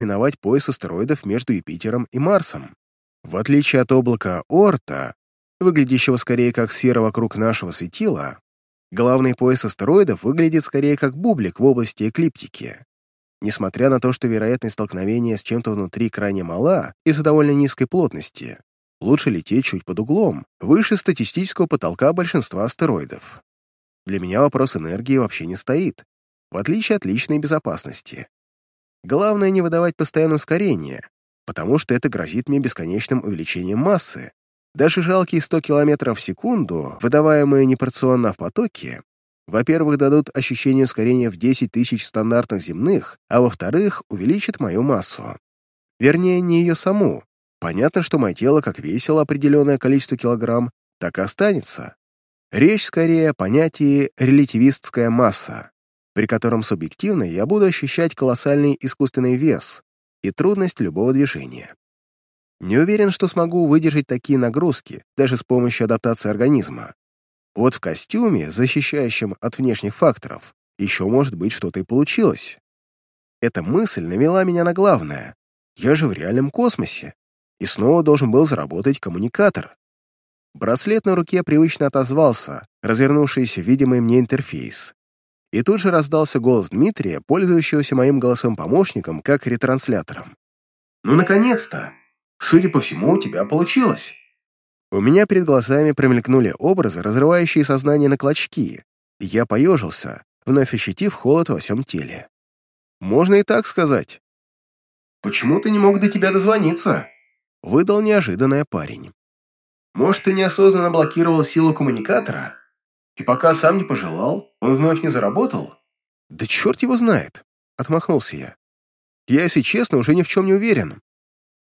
миновать пояс астероидов между Юпитером и Марсом. В отличие от облака Орта, выглядящего скорее как сфера вокруг нашего светила, главный пояс астероидов выглядит скорее как бублик в области эклиптики. Несмотря на то, что вероятность столкновения с чем-то внутри крайне мала из-за довольно низкой плотности, лучше лететь чуть под углом, выше статистического потолка большинства астероидов. Для меня вопрос энергии вообще не стоит, в отличие от личной безопасности. Главное не выдавать постоянное ускорение, потому что это грозит мне бесконечным увеличением массы. Даже жалкие 100 км в секунду, выдаваемые непорционно в потоке, во-первых, дадут ощущение ускорения в 10 тысяч стандартных земных, а во-вторых, увеличат мою массу. Вернее, не ее саму. Понятно, что мое тело как весило определенное количество килограмм, так и останется. Речь скорее о понятии релятивистская масса, при котором субъективно я буду ощущать колоссальный искусственный вес и трудность любого движения. Не уверен, что смогу выдержать такие нагрузки, даже с помощью адаптации организма. Вот в костюме, защищающем от внешних факторов, еще, может быть, что-то и получилось. Эта мысль навела меня на главное. Я же в реальном космосе, и снова должен был заработать коммуникатор. Браслет на руке привычно отозвался, развернувшийся видимый мне интерфейс. И тут же раздался голос Дмитрия, пользующегося моим голосом-помощником как ретранслятором. «Ну, наконец-то! Судя по всему, у тебя получилось!» У меня перед глазами промелькнули образы, разрывающие сознание на клочки, и я поежился, вновь ощутив холод во всем теле. Можно и так сказать. «Почему ты не мог до тебя дозвониться?» — выдал неожиданный парень. «Может, ты неосознанно блокировал силу коммуникатора? И пока сам не пожелал, он вновь не заработал?» «Да черт его знает!» — отмахнулся я. «Я, если честно, уже ни в чем не уверен.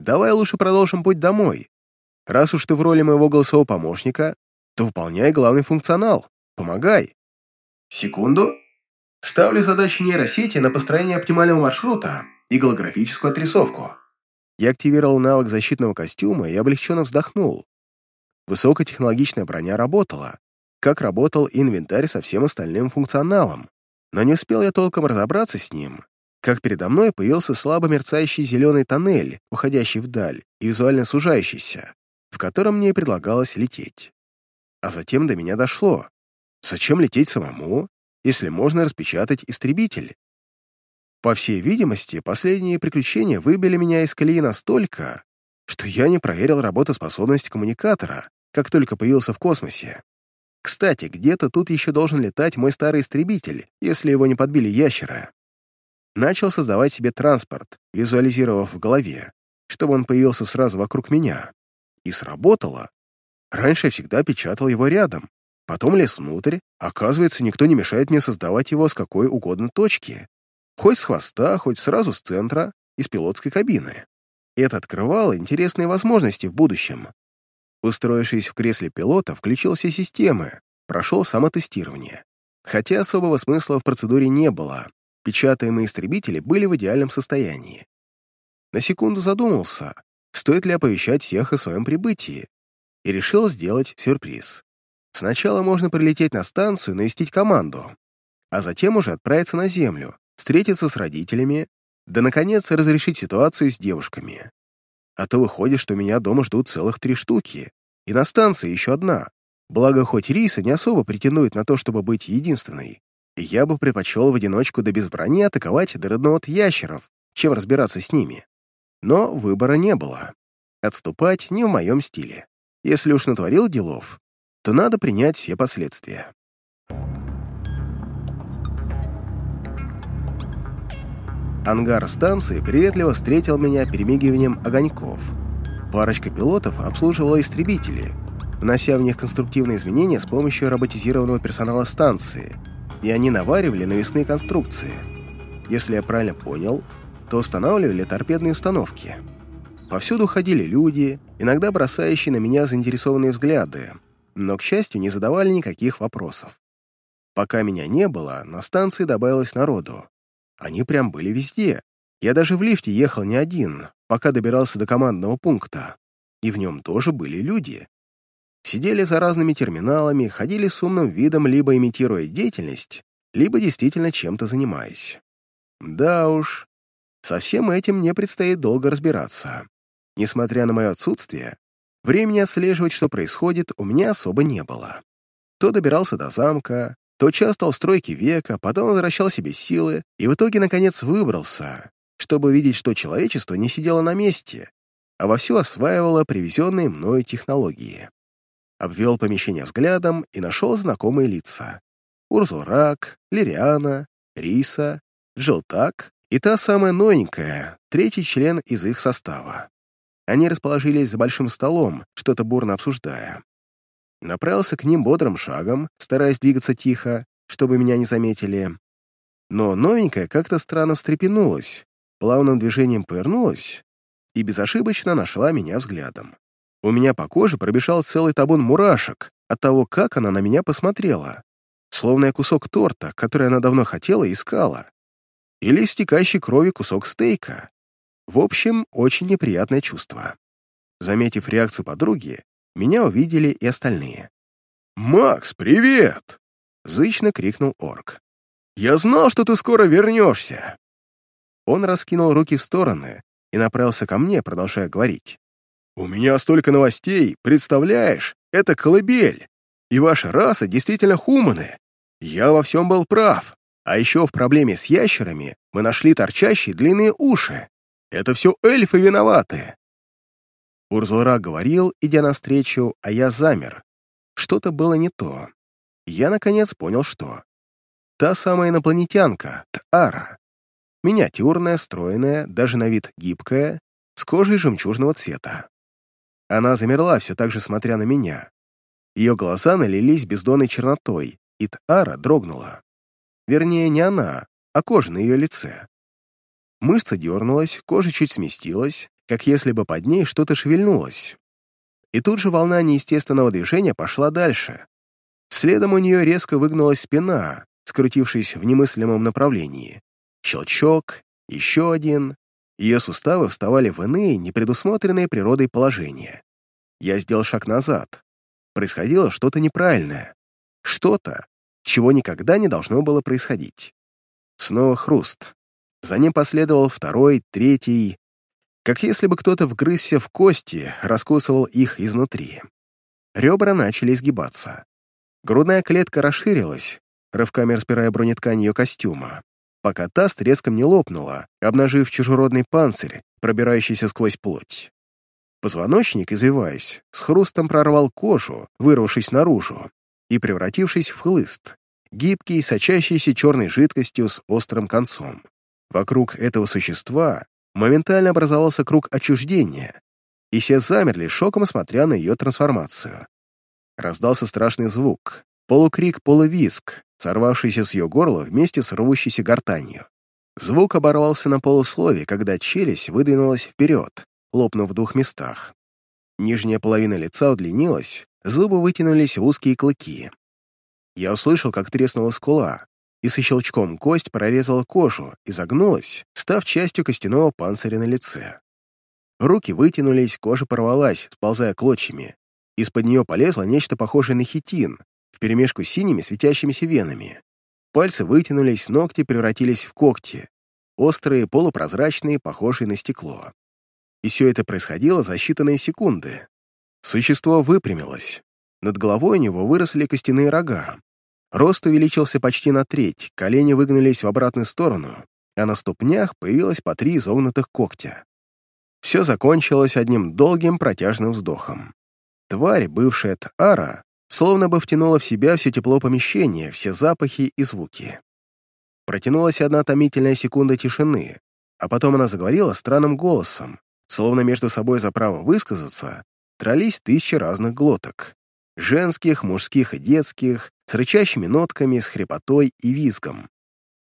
Давай лучше продолжим путь домой, Раз уж ты в роли моего голосового помощника, то выполняй главный функционал. Помогай. Секунду. Ставлю задачи нейросети на построение оптимального маршрута и голографическую отрисовку. Я активировал навык защитного костюма и облегченно вздохнул. Высокотехнологичная броня работала, как работал инвентарь со всем остальным функционалом. Но не успел я толком разобраться с ним, как передо мной появился слабо мерцающий зеленый тоннель, уходящий вдаль и визуально сужающийся в котором мне предлагалось лететь. А затем до меня дошло. Зачем лететь самому, если можно распечатать истребитель? По всей видимости, последние приключения выбили меня из колеи настолько, что я не проверил работоспособность коммуникатора, как только появился в космосе. Кстати, где-то тут еще должен летать мой старый истребитель, если его не подбили ящера. Начал создавать себе транспорт, визуализировав в голове, чтобы он появился сразу вокруг меня. И сработало. Раньше я всегда печатал его рядом, потом лез внутрь, оказывается, никто не мешает мне создавать его с какой угодно точки. Хоть с хвоста, хоть сразу с центра, из пилотской кабины. Это открывало интересные возможности в будущем. Устроившись в кресле пилота, включил все системы, прошел самотестирование. Хотя особого смысла в процедуре не было, печатаемые истребители были в идеальном состоянии. На секунду задумался, стоит ли оповещать всех о своем прибытии, и решил сделать сюрприз. Сначала можно прилететь на станцию, навестить команду, а затем уже отправиться на Землю, встретиться с родителями, да, наконец, разрешить ситуацию с девушками. А то выходит, что меня дома ждут целых три штуки, и на станции еще одна. Благо, хоть Риса не особо претендует на то, чтобы быть единственной, и я бы предпочел в одиночку до без брони атаковать до родного ящеров, чем разбираться с ними. Но выбора не было. Отступать не в моем стиле. Если уж натворил делов, то надо принять все последствия. Ангар станции приветливо встретил меня перемигиванием огоньков. Парочка пилотов обслуживала истребители, внося в них конструктивные изменения с помощью роботизированного персонала станции, и они наваривали навесные конструкции. Если я правильно понял, то устанавливали торпедные установки. Повсюду ходили люди, иногда бросающие на меня заинтересованные взгляды, но, к счастью, не задавали никаких вопросов. Пока меня не было, на станции добавилось народу. Они прям были везде. Я даже в лифте ехал не один, пока добирался до командного пункта. И в нем тоже были люди. Сидели за разными терминалами, ходили с умным видом, либо имитируя деятельность, либо действительно чем-то занимаясь. Да уж, Со всем этим мне предстоит долго разбираться. Несмотря на мое отсутствие, времени отслеживать, что происходит, у меня особо не было. То добирался до замка, то участвовал в стройке века, потом возвращал себе силы и в итоге, наконец, выбрался, чтобы видеть, что человечество не сидело на месте, а вовсю осваивало привезенные мною технологии. Обвел помещение взглядом и нашел знакомые лица. Урзурак, Лириана, Риса, Желтак и та самая новенькая, третий член из их состава. Они расположились за большим столом, что-то бурно обсуждая. Направился к ним бодрым шагом, стараясь двигаться тихо, чтобы меня не заметили. Но новенькая как-то странно встрепенулась, плавным движением повернулась и безошибочно нашла меня взглядом. У меня по коже пробежал целый табун мурашек от того, как она на меня посмотрела, словно я кусок торта, который она давно хотела и искала, или истекающий крови кусок стейка. В общем, очень неприятное чувство. Заметив реакцию подруги, меня увидели и остальные. «Макс, привет!» — зычно крикнул орк. «Я знал, что ты скоро вернешься!» Он раскинул руки в стороны и направился ко мне, продолжая говорить. «У меня столько новостей, представляешь? Это колыбель. И ваша раса действительно хуманы. Я во всем был прав. А еще в проблеме с ящерами мы нашли торчащие длинные уши. Это все эльфы виноваты. Урзура говорил, идя навстречу, а я замер. Что-то было не то. Я, наконец, понял, что. Та самая инопланетянка, Тара. Миниатюрная, стройная, даже на вид гибкая, с кожей жемчужного цвета. Она замерла, все так же смотря на меня. Ее глаза налились бездонной чернотой, и Тара дрогнула. Вернее, не она, а кожа на ее лице. Мышца дернулась, кожа чуть сместилась, как если бы под ней что-то шевельнулось. И тут же волна неестественного движения пошла дальше. Следом у нее резко выгнулась спина, скрутившись в немыслимом направлении. Щелчок, еще один. Ее суставы вставали в иные, непредусмотренные природой положения. Я сделал шаг назад. Происходило что-то неправильное. Что-то, чего никогда не должно было происходить. Снова хруст. За ним последовал второй, третий, как если бы кто-то вгрызся в кости, раскусывал их изнутри. Ребра начали изгибаться. Грудная клетка расширилась, рывками распирая бронеткань ее костюма, пока та с треском не лопнула, обнажив чужеродный панцирь, пробирающийся сквозь плоть. Позвоночник, извиваясь, с хрустом прорвал кожу, вырвавшись наружу и превратившись в хлыст, гибкий, сочащийся черной жидкостью с острым концом. Вокруг этого существа моментально образовался круг отчуждения, и все замерли, шоком смотря на ее трансформацию. Раздался страшный звук, полукрик, полувиск, сорвавшийся с ее горла вместе с рвущейся гортанью. Звук оборвался на полуслове, когда челюсть выдвинулась вперед, лопнув в двух местах. Нижняя половина лица удлинилась, зубы вытянулись в узкие клыки. Я услышал, как треснула скула, и со щелчком кость прорезала кожу и загнулась, став частью костяного панциря на лице. Руки вытянулись, кожа порвалась, сползая клочьями. Из-под нее полезло нечто похожее на хитин, вперемешку с синими светящимися венами. Пальцы вытянулись, ногти превратились в когти, острые, полупрозрачные, похожие на стекло. И все это происходило за считанные секунды. Существо выпрямилось. Над головой у него выросли костяные рога, Рост увеличился почти на треть, колени выгнулись в обратную сторону, а на ступнях появилось по три изогнутых когтя. Все закончилось одним долгим протяжным вздохом. Тварь, бывшая Тара, словно бы втянула в себя все тепло помещения, все запахи и звуки. Протянулась одна томительная секунда тишины, а потом она заговорила странным голосом, словно между собой за право высказаться трались тысячи разных глоток. Женских, мужских и детских, с рычащими нотками, с хрипотой и визгом,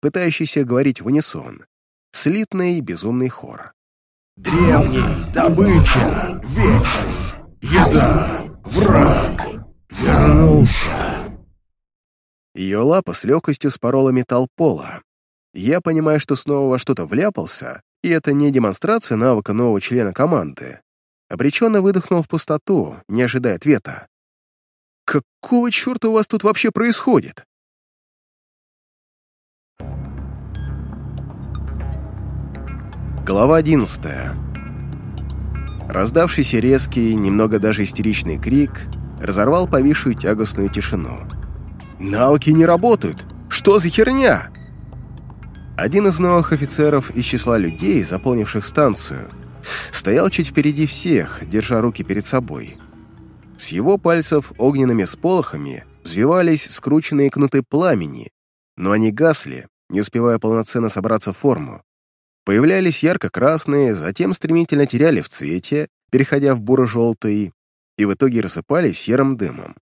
пытающийся говорить в унисон. Слитный безумный хор. «Древний, добыча, вечный, еда, враг, вернулся!» Ее лапа с легкостью спорола металл пола. Я понимаю, что снова во что-то вляпался, и это не демонстрация навыка нового члена команды. Обреченно выдохнул в пустоту, не ожидая ответа. Какого черта у вас тут вообще происходит? Глава 11. Раздавшийся резкий, немного даже истеричный крик разорвал повисшую тягостную тишину. «Навыки не работают! Что за херня?» Один из новых офицеров из числа людей, заполнивших станцию, стоял чуть впереди всех, держа руки перед собой. С его пальцев огненными сполохами взвивались скрученные кнуты пламени, но они гасли, не успевая полноценно собраться в форму. Появлялись ярко-красные, затем стремительно теряли в цвете, переходя в буро-желтый, и в итоге рассыпались серым дымом.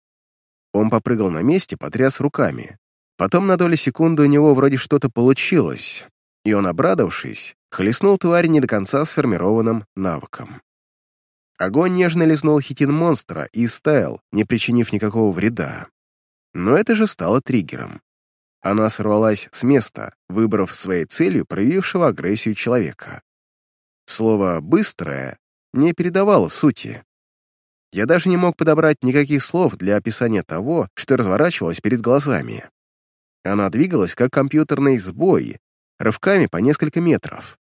Он попрыгал на месте, потряс руками. Потом на долю секунды у него вроде что-то получилось, и он, обрадовавшись, хлестнул тварь не до конца сформированным навыком. Огонь нежно лизнул хитин монстра и стаял, не причинив никакого вреда. Но это же стало триггером. Она сорвалась с места, выбрав своей целью проявившего агрессию человека. Слово «быстрое» не передавало сути. Я даже не мог подобрать никаких слов для описания того, что разворачивалось перед глазами. Она двигалась, как компьютерный сбой, рывками по несколько метров.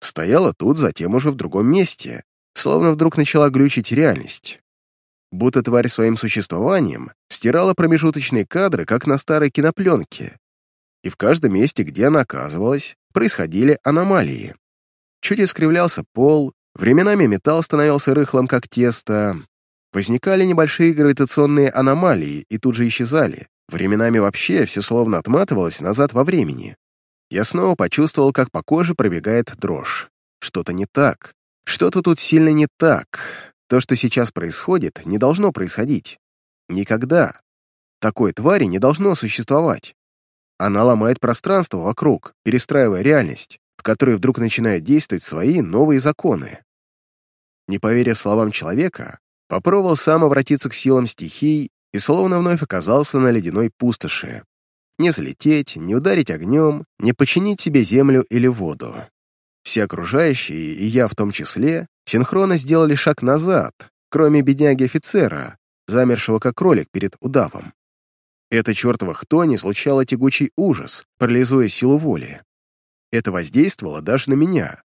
Стояла тут, затем уже в другом месте, словно вдруг начала глючить реальность будто тварь своим существованием стирала промежуточные кадры, как на старой кинопленке. И в каждом месте, где она оказывалась, происходили аномалии. Чуть искривлялся пол, временами металл становился рыхлым, как тесто. Возникали небольшие гравитационные аномалии и тут же исчезали. Временами вообще все словно отматывалось назад во времени. Я снова почувствовал, как по коже пробегает дрожь. Что-то не так. Что-то тут сильно не так. То, что сейчас происходит, не должно происходить. Никогда. Такой твари не должно существовать. Она ломает пространство вокруг, перестраивая реальность, в которой вдруг начинают действовать свои новые законы. Не поверив словам человека, попробовал сам обратиться к силам стихий и словно вновь оказался на ледяной пустоши. Не взлететь, не ударить огнем, не починить себе землю или воду. Все окружающие, и я в том числе, синхронно сделали шаг назад, кроме бедняги-офицера, замершего как кролик перед удавом. Это чертова хтони случало тягучий ужас, парализуя силу воли. Это воздействовало даже на меня.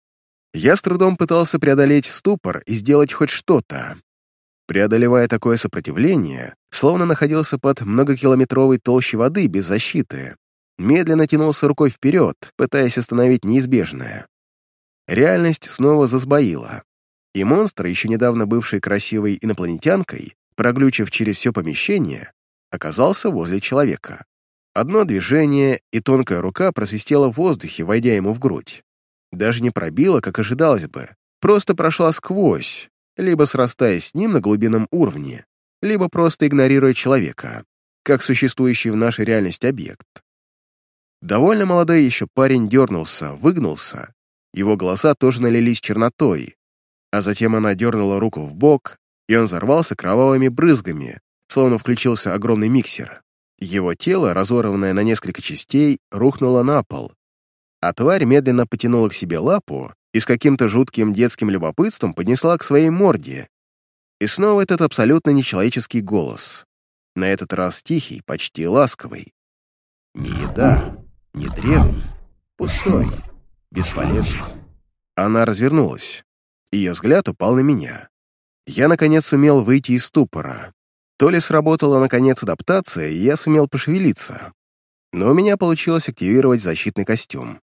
Я с трудом пытался преодолеть ступор и сделать хоть что-то. Преодолевая такое сопротивление, словно находился под многокилометровой толщей воды без защиты, медленно тянулся рукой вперед, пытаясь остановить неизбежное. Реальность снова засбоила и монстр, еще недавно бывший красивой инопланетянкой, проглючив через все помещение, оказался возле человека. Одно движение, и тонкая рука просвистела в воздухе, войдя ему в грудь. Даже не пробила, как ожидалось бы, просто прошла сквозь, либо срастаясь с ним на глубинном уровне, либо просто игнорируя человека, как существующий в нашей реальности объект. Довольно молодой еще парень дернулся, выгнулся, его глаза тоже налились чернотой, а затем она дернула руку в бок, и он взорвался кровавыми брызгами, словно включился огромный миксер. Его тело, разорванное на несколько частей, рухнуло на пол, а тварь медленно потянула к себе лапу и с каким-то жутким детским любопытством поднесла к своей морде. И снова этот абсолютно нечеловеческий голос. На этот раз тихий, почти ласковый. «Не еда, не древний, пустой, бесполезный». Она развернулась. Ее взгляд упал на меня. Я, наконец, сумел выйти из ступора. То ли сработала, наконец, адаптация, и я сумел пошевелиться. Но у меня получилось активировать защитный костюм.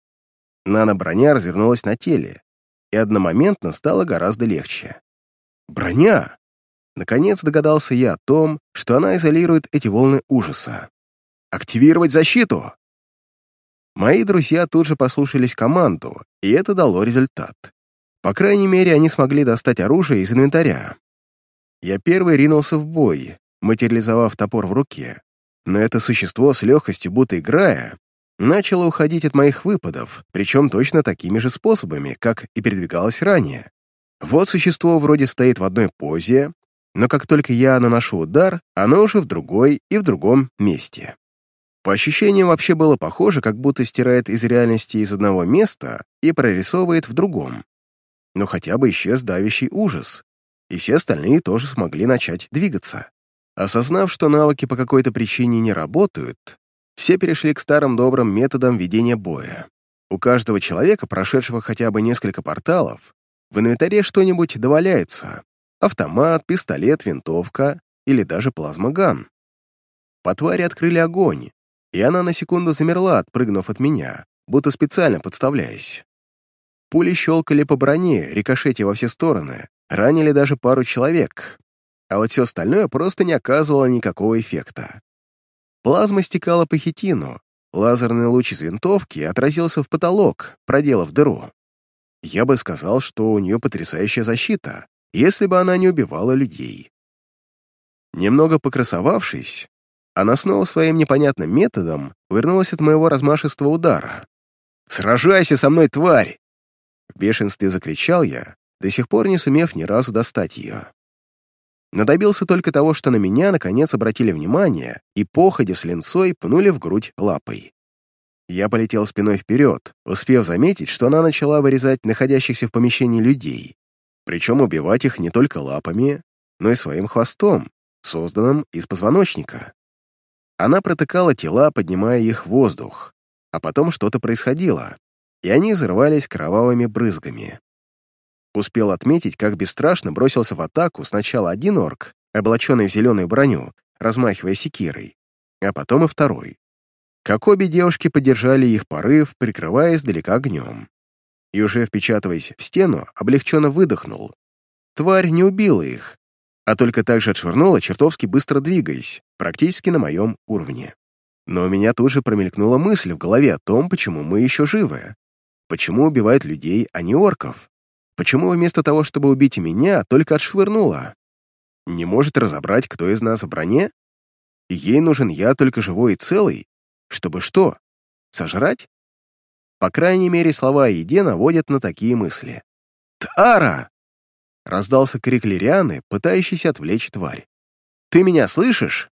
Нано-броня развернулась на теле, и одномоментно стало гораздо легче. Броня! Наконец догадался я о том, что она изолирует эти волны ужаса. «Активировать защиту!» Мои друзья тут же послушались команду, и это дало результат. По крайней мере, они смогли достать оружие из инвентаря. Я первый ринулся в бой, материализовав топор в руке. Но это существо с легкостью, будто играя, начало уходить от моих выпадов, причем точно такими же способами, как и передвигалось ранее. Вот существо вроде стоит в одной позе, но как только я наношу удар, оно уже в другой и в другом месте. По ощущениям вообще было похоже, как будто стирает из реальности из одного места и прорисовывает в другом но хотя бы исчез давящий ужас, и все остальные тоже смогли начать двигаться. Осознав, что навыки по какой-то причине не работают, все перешли к старым добрым методам ведения боя. У каждого человека, прошедшего хотя бы несколько порталов, в инвентаре что-нибудь доваляется. Автомат, пистолет, винтовка или даже плазмоган. По твари открыли огонь, и она на секунду замерла, отпрыгнув от меня, будто специально подставляясь. Пули щелкали по броне, рикошете во все стороны, ранили даже пару человек, а вот все остальное просто не оказывало никакого эффекта. Плазма стекала по хитину, лазерный луч из винтовки отразился в потолок, проделав дыру. Я бы сказал, что у нее потрясающая защита, если бы она не убивала людей. Немного покрасовавшись, она снова своим непонятным методом вернулась от моего размашистого удара. «Сражайся со мной, тварь!» В бешенстве закричал я, до сих пор не сумев ни разу достать ее. Но добился только того, что на меня наконец обратили внимание и, походя с линцой, пнули в грудь лапой. Я полетел спиной вперед, успев заметить, что она начала вырезать находящихся в помещении людей, причем убивать их не только лапами, но и своим хвостом, созданным из позвоночника. Она протыкала тела, поднимая их в воздух, а потом что-то происходило, и они взрывались кровавыми брызгами. Успел отметить, как бесстрашно бросился в атаку сначала один орк, облаченный в зеленую броню, размахивая секирой, а потом и второй. Как обе девушки поддержали их порыв, прикрывая издалека огнем. И уже впечатываясь в стену, облегченно выдохнул. Тварь не убила их, а только так же отшвырнула, чертовски быстро двигаясь, практически на моем уровне. Но у меня тут же промелькнула мысль в голове о том, почему мы еще живы. Почему убивают людей, а не орков? Почему вместо того, чтобы убить меня, только отшвырнула? Не может разобрать, кто из нас в броне? ей нужен я только живой и целый? Чтобы что? Сожрать? По крайней мере, слова еде наводят на такие мысли. «Тара!» — раздался крик Лирианы, пытающийся отвлечь тварь. «Ты меня слышишь?»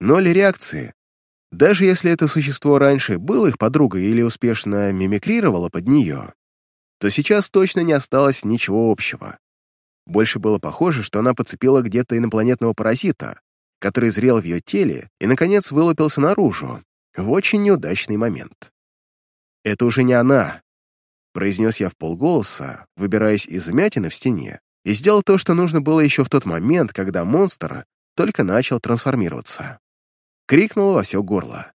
Ноль реакции. Даже если это существо раньше было их подругой или успешно мимикрировало под нее, то сейчас точно не осталось ничего общего. Больше было похоже, что она подцепила где-то инопланетного паразита, который зрел в ее теле и, наконец, вылупился наружу в очень неудачный момент. «Это уже не она», — произнес я в полголоса, выбираясь из вмятины в стене, и сделал то, что нужно было еще в тот момент, когда монстр только начал трансформироваться. Крикнул во все горло.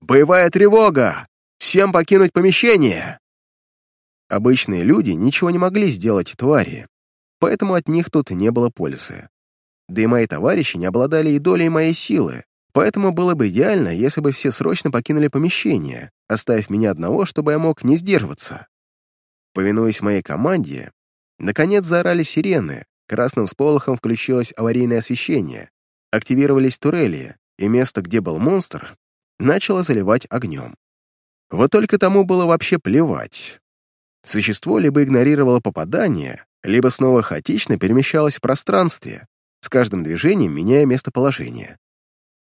«Боевая тревога! Всем покинуть помещение!» Обычные люди ничего не могли сделать твари, поэтому от них тут не было пользы. Да и мои товарищи не обладали и долей моей силы, поэтому было бы идеально, если бы все срочно покинули помещение, оставив меня одного, чтобы я мог не сдерживаться. Повинуясь моей команде, наконец заорали сирены, красным сполохом включилось аварийное освещение, активировались турели, и место, где был монстр, начало заливать огнем. Вот только тому было вообще плевать. Существо либо игнорировало попадание, либо снова хаотично перемещалось в пространстве, с каждым движением меняя местоположение.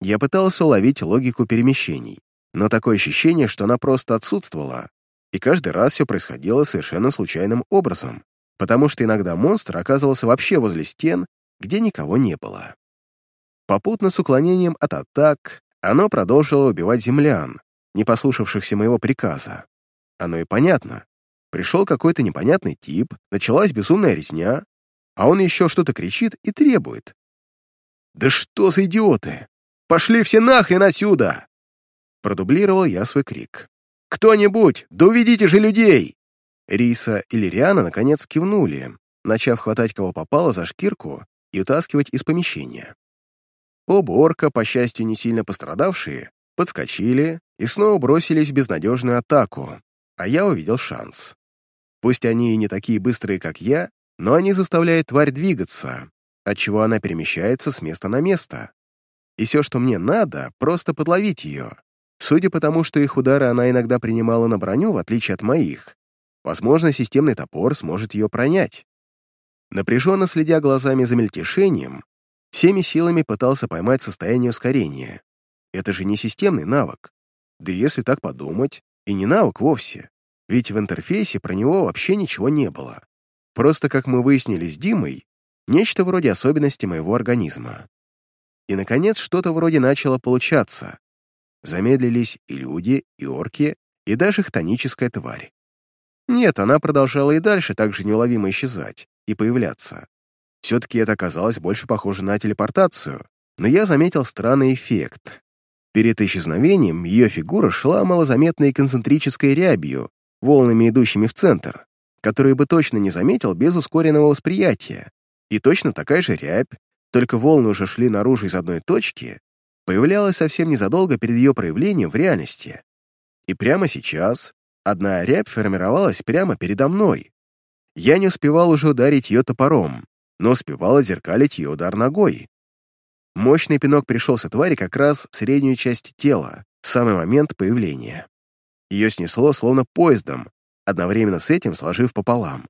Я пытался уловить логику перемещений, но такое ощущение, что она просто отсутствовала, и каждый раз все происходило совершенно случайным образом, потому что иногда монстр оказывался вообще возле стен, где никого не было. Попутно с уклонением от атак оно продолжило убивать землян, не послушавшихся моего приказа. Оно и понятно. Пришел какой-то непонятный тип, началась безумная резня, а он еще что-то кричит и требует. «Да что за идиоты! Пошли все нахрен отсюда!» Продублировал я свой крик. «Кто-нибудь, да уведите же людей!» Риса и Лириана наконец кивнули, начав хватать кого попало за шкирку и утаскивать из помещения. Оба орка, по счастью, не сильно пострадавшие, подскочили и снова бросились в безнадежную атаку, а я увидел шанс. Пусть они и не такие быстрые, как я, но они заставляют тварь двигаться, отчего она перемещается с места на место. И все, что мне надо, просто подловить ее. Судя по тому, что их удары она иногда принимала на броню, в отличие от моих, возможно, системный топор сможет ее пронять. Напряженно следя глазами за мельтешением, всеми силами пытался поймать состояние ускорения. Это же не системный навык. Да если так подумать, и не навык вовсе. Ведь в интерфейсе про него вообще ничего не было. Просто, как мы выяснили с Димой, нечто вроде особенности моего организма. И, наконец, что-то вроде начало получаться. Замедлились и люди, и орки, и даже хтоническая тварь. Нет, она продолжала и дальше так же неуловимо исчезать и появляться. Все-таки это оказалось больше похоже на телепортацию, но я заметил странный эффект. Перед исчезновением ее фигура шла малозаметной концентрической рябью, волнами, идущими в центр, которые бы точно не заметил без ускоренного восприятия. И точно такая же рябь, только волны уже шли наружу из одной точки, появлялась совсем незадолго перед ее проявлением в реальности. И прямо сейчас одна рябь формировалась прямо передо мной. Я не успевал уже ударить ее топором, но успевал зеркалить ее удар ногой. Мощный пинок пришелся твари как раз в среднюю часть тела, самый момент появления. Ее снесло словно поездом, одновременно с этим сложив пополам.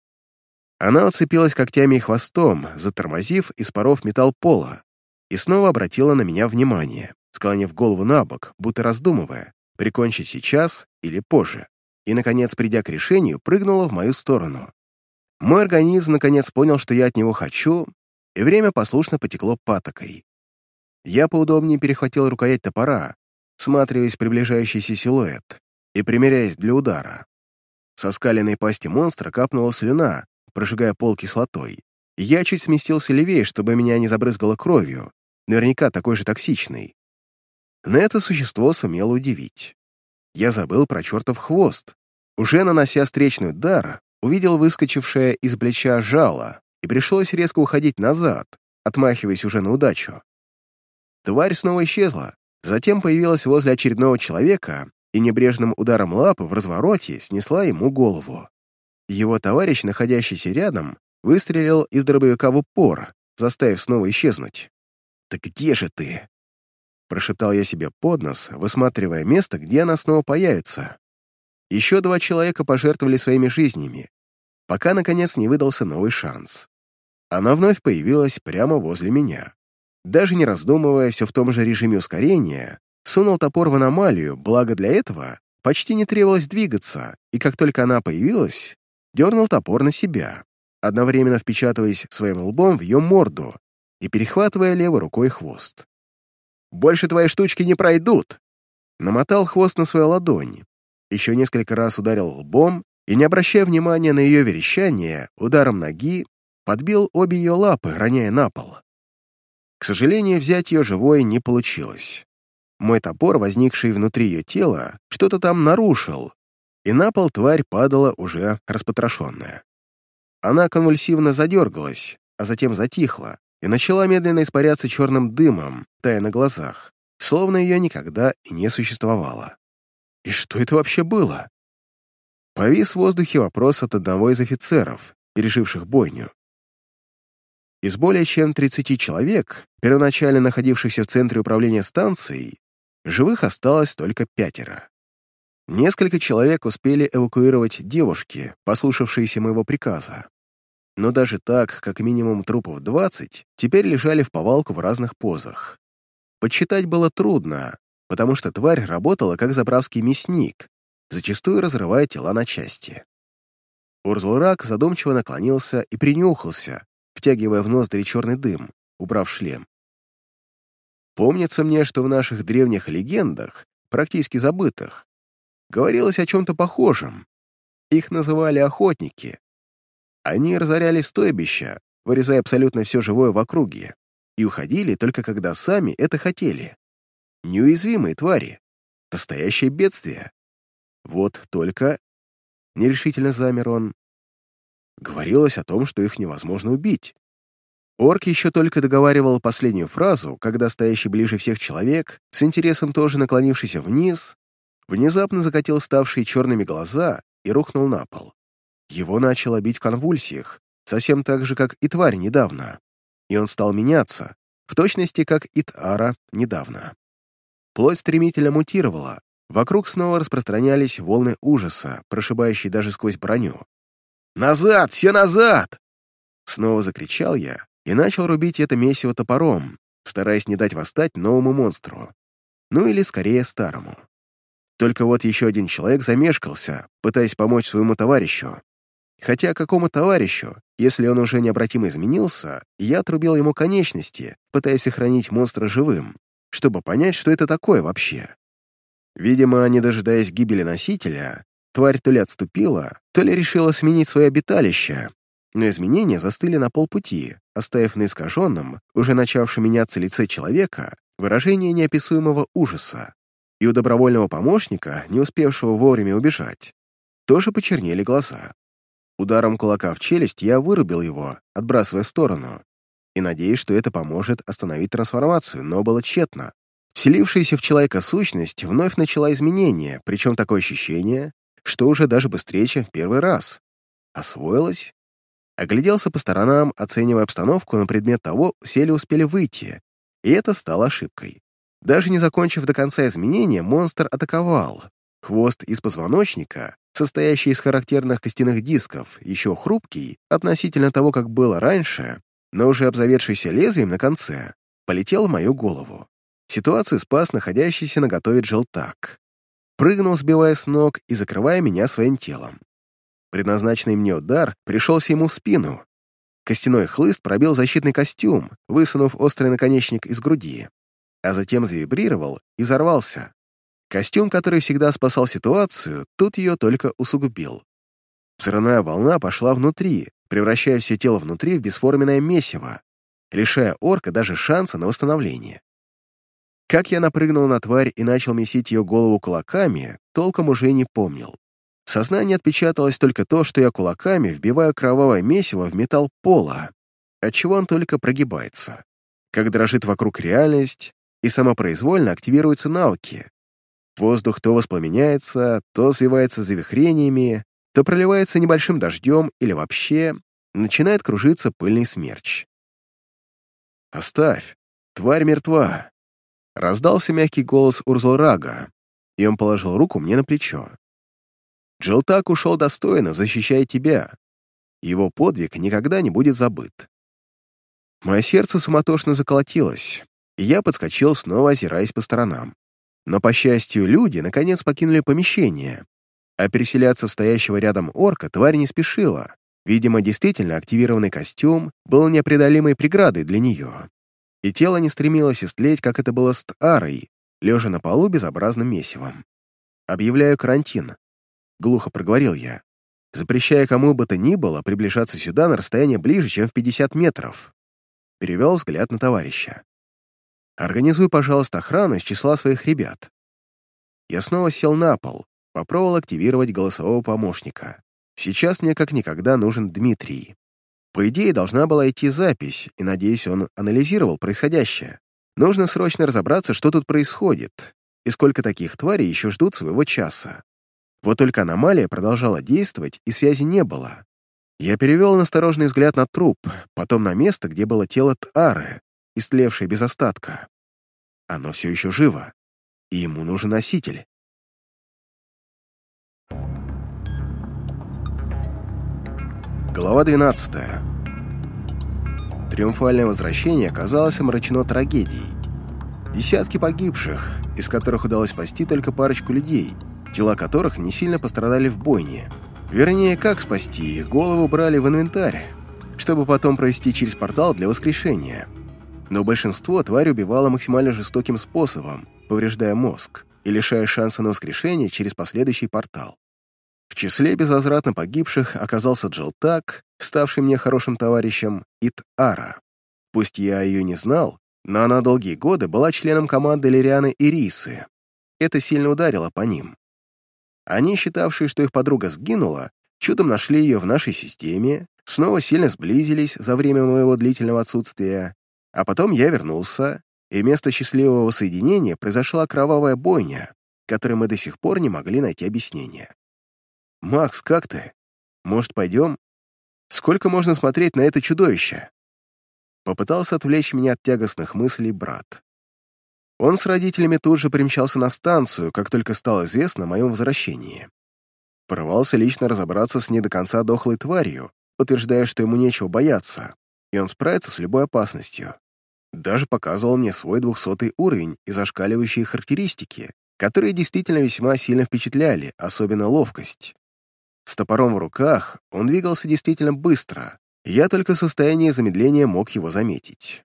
Она уцепилась когтями и хвостом, затормозив и споров металл пола, и снова обратила на меня внимание, склонив голову на бок, будто раздумывая, прикончить сейчас или позже, и, наконец, придя к решению, прыгнула в мою сторону. Мой организм, наконец, понял, что я от него хочу, и время послушно потекло патокой. Я поудобнее перехватил рукоять топора, всматриваясь приближающийся силуэт и примеряясь для удара. Со скаленной пасти монстра капнула слюна, прожигая пол кислотой. Я чуть сместился левее, чтобы меня не забрызгало кровью, наверняка такой же токсичной. Но это существо сумело удивить. Я забыл про чертов хвост. Уже нанося встречный удар, увидел выскочившее из плеча жало, и пришлось резко уходить назад, отмахиваясь уже на удачу. Тварь снова исчезла, затем появилась возле очередного человека и небрежным ударом лапы в развороте снесла ему голову. Его товарищ, находящийся рядом, выстрелил из дробовика в упор, заставив снова исчезнуть. «Так где же ты?» Прошептал я себе под нос, высматривая место, где она снова появится. Еще два человека пожертвовали своими жизнями, пока, наконец, не выдался новый шанс. Она вновь появилась прямо возле меня. Даже не раздумывая, все в том же режиме ускорения, Сунул топор в аномалию, благо для этого почти не требовалось двигаться, и как только она появилась, дернул топор на себя, одновременно впечатываясь своим лбом в ее морду и перехватывая левой рукой хвост. «Больше твои штучки не пройдут!» Намотал хвост на свою ладонь, еще несколько раз ударил лбом и, не обращая внимания на ее верещание, ударом ноги подбил обе ее лапы, роняя на пол. К сожалению, взять ее живой не получилось. Мой топор, возникший внутри ее тела, что-то там нарушил, и на пол тварь падала уже распотрошенная. Она конвульсивно задергалась, а затем затихла и начала медленно испаряться черным дымом, тая на глазах, словно ее никогда и не существовало. И что это вообще было? Повис в воздухе вопрос от одного из офицеров, переживших бойню. Из более чем 30 человек, первоначально находившихся в центре управления станцией, Живых осталось только пятеро. Несколько человек успели эвакуировать девушки, послушавшиеся моего приказа. Но даже так, как минимум трупов 20, теперь лежали в повалку в разных позах. Подсчитать было трудно, потому что тварь работала как заправский мясник, зачастую разрывая тела на части. Урзулрак задумчиво наклонился и принюхался, втягивая в ноздри черный дым, убрав шлем. Помнится мне, что в наших древних легендах, практически забытых, говорилось о чем-то похожем. Их называли охотники. Они разоряли стойбища, вырезая абсолютно все живое в округе, и уходили только когда сами это хотели. Неуязвимые твари. Настоящее бедствие. Вот только... Нерешительно замер он. Говорилось о том, что их невозможно убить. Орк еще только договаривал последнюю фразу, когда стоящий ближе всех человек, с интересом тоже наклонившийся вниз, внезапно закатил ставшие черными глаза и рухнул на пол. Его начало бить в конвульсиях, совсем так же, как и тварь недавно. И он стал меняться, в точности, как и Тара недавно. Плоть стремительно мутировала, вокруг снова распространялись волны ужаса, прошибающие даже сквозь броню. «Назад! Все назад!» Снова закричал я, и начал рубить это месиво топором, стараясь не дать восстать новому монстру. Ну или, скорее, старому. Только вот еще один человек замешкался, пытаясь помочь своему товарищу. Хотя какому товарищу, если он уже необратимо изменился, я отрубил ему конечности, пытаясь сохранить монстра живым, чтобы понять, что это такое вообще. Видимо, не дожидаясь гибели носителя, тварь то ли отступила, то ли решила сменить свое обиталище, но изменения застыли на полпути, оставив на искаженном, уже начавшем меняться лице человека, выражение неописуемого ужаса. И у добровольного помощника, не успевшего вовремя убежать, тоже почернели глаза. Ударом кулака в челюсть я вырубил его, отбрасывая в сторону, и надеясь, что это поможет остановить трансформацию, но было тщетно. Вселившаяся в человека сущность вновь начала изменения, причем такое ощущение, что уже даже быстрее, чем в первый раз. Освоилась? Огляделся по сторонам, оценивая обстановку на предмет того, все ли успели выйти, и это стало ошибкой. Даже не закончив до конца изменения, монстр атаковал. Хвост из позвоночника, состоящий из характерных костяных дисков, еще хрупкий, относительно того, как было раньше, но уже обзаведшийся лезвием на конце, полетел в мою голову. Ситуацию спас находящийся на готове желтак. Прыгнул, сбивая с ног и закрывая меня своим телом. Предназначенный мне удар пришелся ему в спину. Костяной хлыст пробил защитный костюм, высунув острый наконечник из груди, а затем завибрировал и взорвался. Костюм, который всегда спасал ситуацию, тут ее только усугубил. Взрывная волна пошла внутри, превращая все тело внутри в бесформенное месиво, лишая орка даже шанса на восстановление. Как я напрыгнул на тварь и начал месить ее голову кулаками, толком уже не помнил. В сознании отпечаталось только то, что я кулаками вбиваю кровавое месиво в металл пола, отчего он только прогибается. Как дрожит вокруг реальность, и самопроизвольно активируются навыки. Воздух то воспламеняется, то свивается завихрениями, то проливается небольшим дождем или вообще начинает кружиться пыльный смерч. «Оставь! Тварь мертва!» Раздался мягкий голос Урзлрага, и он положил руку мне на плечо. Джилтак ушел достойно, защищая тебя. Его подвиг никогда не будет забыт. Мое сердце суматошно заколотилось, и я подскочил, снова озираясь по сторонам. Но, по счастью, люди наконец покинули помещение, а переселяться в стоящего рядом орка тварь не спешила. Видимо, действительно активированный костюм был непреодолимой преградой для нее. И тело не стремилось истлеть, как это было с Тарой, лежа на полу безобразным месивом. «Объявляю карантин», — глухо проговорил я, запрещая кому бы то ни было приближаться сюда на расстояние ближе, чем в 50 метров. Перевел взгляд на товарища. «Организуй, пожалуйста, охрану из числа своих ребят». Я снова сел на пол, попробовал активировать голосового помощника. Сейчас мне как никогда нужен Дмитрий. По идее, должна была идти запись, и, надеюсь, он анализировал происходящее. Нужно срочно разобраться, что тут происходит, и сколько таких тварей еще ждут своего часа. Вот только аномалия продолжала действовать, и связи не было. Я перевел насторожный взгляд на труп, потом на место, где было тело Тары, истлевшее без остатка. Оно все еще живо, и ему нужен носитель. Глава 12. Триумфальное возвращение оказалось омрачено трагедией. Десятки погибших, из которых удалось спасти только парочку людей — тела которых не сильно пострадали в бойне. Вернее, как спасти голову брали в инвентарь, чтобы потом провести через портал для воскрешения. Но большинство тварь убивало максимально жестоким способом, повреждая мозг и лишая шанса на воскрешение через последующий портал. В числе безвозвратно погибших оказался Джилтак, ставший мне хорошим товарищем, и Тара. Пусть я ее не знал, но она долгие годы была членом команды Лирианы Ирисы. Это сильно ударило по ним. Они, считавшие, что их подруга сгинула, чудом нашли ее в нашей системе, снова сильно сблизились за время моего длительного отсутствия, а потом я вернулся, и вместо счастливого соединения произошла кровавая бойня, которой мы до сих пор не могли найти объяснение. «Макс, как ты? Может, пойдем? Сколько можно смотреть на это чудовище?» Попытался отвлечь меня от тягостных мыслей брат. Он с родителями тут же примчался на станцию, как только стало известно о моем возвращении. Порывался лично разобраться с не до конца дохлой тварью, утверждая, что ему нечего бояться, и он справится с любой опасностью. Даже показывал мне свой двухсотый уровень и зашкаливающие характеристики, которые действительно весьма сильно впечатляли, особенно ловкость. С топором в руках он двигался действительно быстро, я только в состоянии замедления мог его заметить.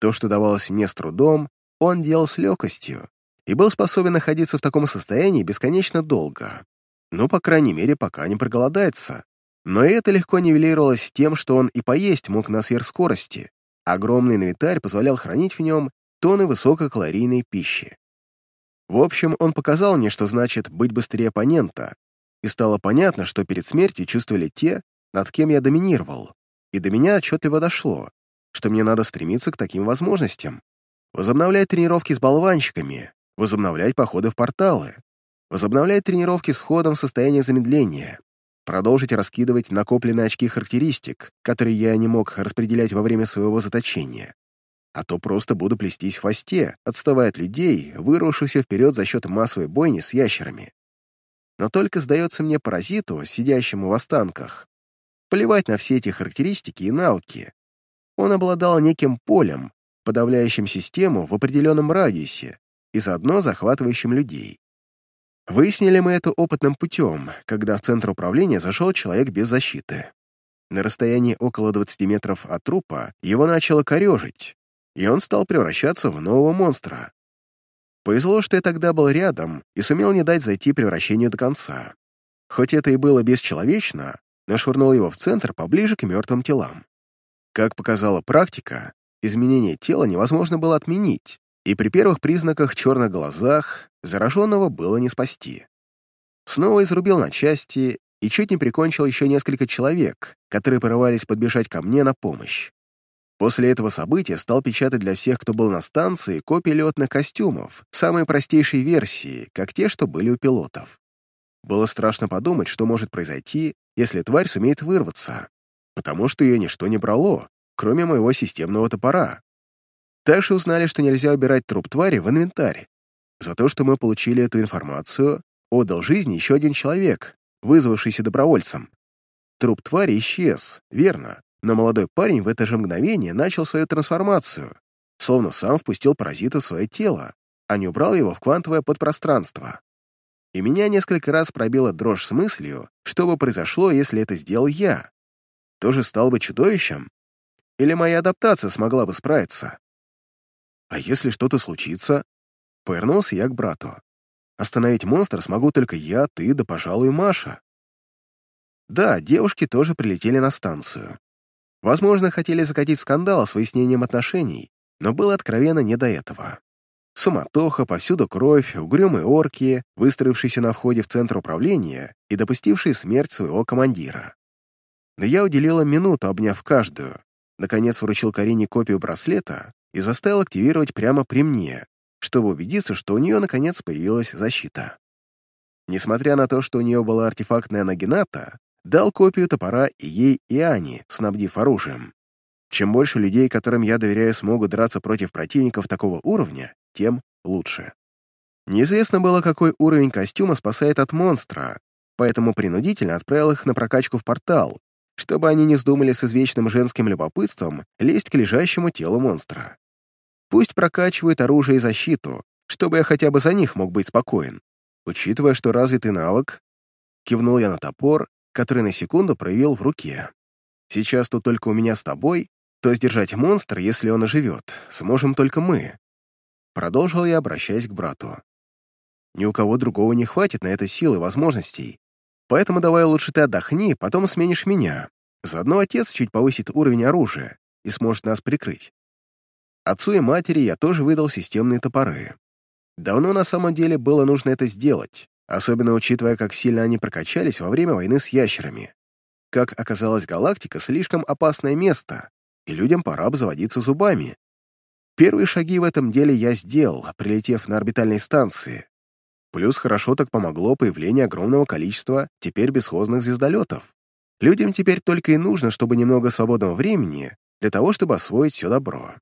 То, что давалось мне с трудом, он делал с легкостью, и был способен находиться в таком состоянии бесконечно долго. Ну, по крайней мере, пока не проголодается. Но это легко нивелировалось тем, что он и поесть мог на сверхскорости. Огромный инвентарь позволял хранить в нем тонны высококалорийной пищи. В общем, он показал мне, что значит быть быстрее оппонента, и стало понятно, что перед смертью чувствовали те, над кем я доминировал, и до меня отчетливо дошло, что мне надо стремиться к таким возможностям. Возобновлять тренировки с болванщиками, возобновлять походы в порталы, возобновлять тренировки с входом в состояние замедления, продолжить раскидывать накопленные очки характеристик, которые я не мог распределять во время своего заточения. А то просто буду плестись в хвосте, отставая от людей, вырвавшихся вперед за счет массовой бойни с ящерами. Но только, сдается мне, паразиту, сидящему в останках, плевать на все эти характеристики и науки. Он обладал неким полем, подавляющим систему в определенном радиусе и заодно захватывающим людей. Выяснили мы это опытным путем, когда в центр управления зашел человек без защиты. На расстоянии около 20 метров от трупа его начало корежить, и он стал превращаться в нового монстра. Повезло, что я тогда был рядом и сумел не дать зайти превращению до конца. Хоть это и было бесчеловечно, но швырнул его в центр поближе к мертвым телам. Как показала практика, изменение тела невозможно было отменить, и при первых признаках черных глазах зараженного было не спасти. Снова изрубил на части и чуть не прикончил еще несколько человек, которые порывались подбежать ко мне на помощь. После этого события стал печатать для всех, кто был на станции, копии летных костюмов, самые простейшие версии, как те, что были у пилотов. Было страшно подумать, что может произойти, если тварь сумеет вырваться, потому что ее ничто не брало, кроме моего системного топора. Также узнали, что нельзя убирать труп твари в инвентарь. За то, что мы получили эту информацию, отдал жизнь еще один человек, вызвавшийся добровольцем. Труп твари исчез, верно, но молодой парень в это же мгновение начал свою трансформацию, словно сам впустил паразита в свое тело, а не убрал его в квантовое подпространство. И меня несколько раз пробила дрожь с мыслью, что бы произошло, если это сделал я. Тоже стал бы чудовищем? Или моя адаптация смогла бы справиться? А если что-то случится? Повернулся я к брату. Остановить монстра смогу только я, ты, да, пожалуй, Маша. Да, девушки тоже прилетели на станцию. Возможно, хотели закатить скандал с выяснением отношений, но было откровенно не до этого. Суматоха, повсюду кровь, угрюмые орки, выстроившиеся на входе в центр управления и допустившие смерть своего командира. Но я уделила минуту, обняв каждую, наконец вручил Карине копию браслета и заставил активировать прямо при мне, чтобы убедиться, что у нее наконец появилась защита. Несмотря на то, что у нее была артефактная нагината, дал копию топора и ей, и Ане, снабдив оружием. Чем больше людей, которым я доверяю, смогут драться против противников такого уровня, тем лучше. Неизвестно было, какой уровень костюма спасает от монстра, поэтому принудительно отправил их на прокачку в портал, чтобы они не вздумали с извечным женским любопытством лезть к лежащему телу монстра. Пусть прокачивают оружие и защиту, чтобы я хотя бы за них мог быть спокоен. Учитывая, что развитый навык, кивнул я на топор который на секунду проявил в руке. «Сейчас тут только у меня с тобой, то сдержать монстра, если он оживет, сможем только мы». Продолжил я, обращаясь к брату. «Ни у кого другого не хватит на это силы и возможностей, поэтому давай лучше ты отдохни, потом сменишь меня. Заодно отец чуть повысит уровень оружия и сможет нас прикрыть. Отцу и матери я тоже выдал системные топоры. Давно на самом деле было нужно это сделать, особенно учитывая, как сильно они прокачались во время войны с ящерами. Как оказалось, галактика — слишком опасное место, и людям пора обзаводиться зубами. Первые шаги в этом деле я сделал, прилетев на орбитальной станции. Плюс хорошо так помогло появление огромного количества теперь бесхозных звездолетов. Людям теперь только и нужно, чтобы немного свободного времени для того, чтобы освоить все добро.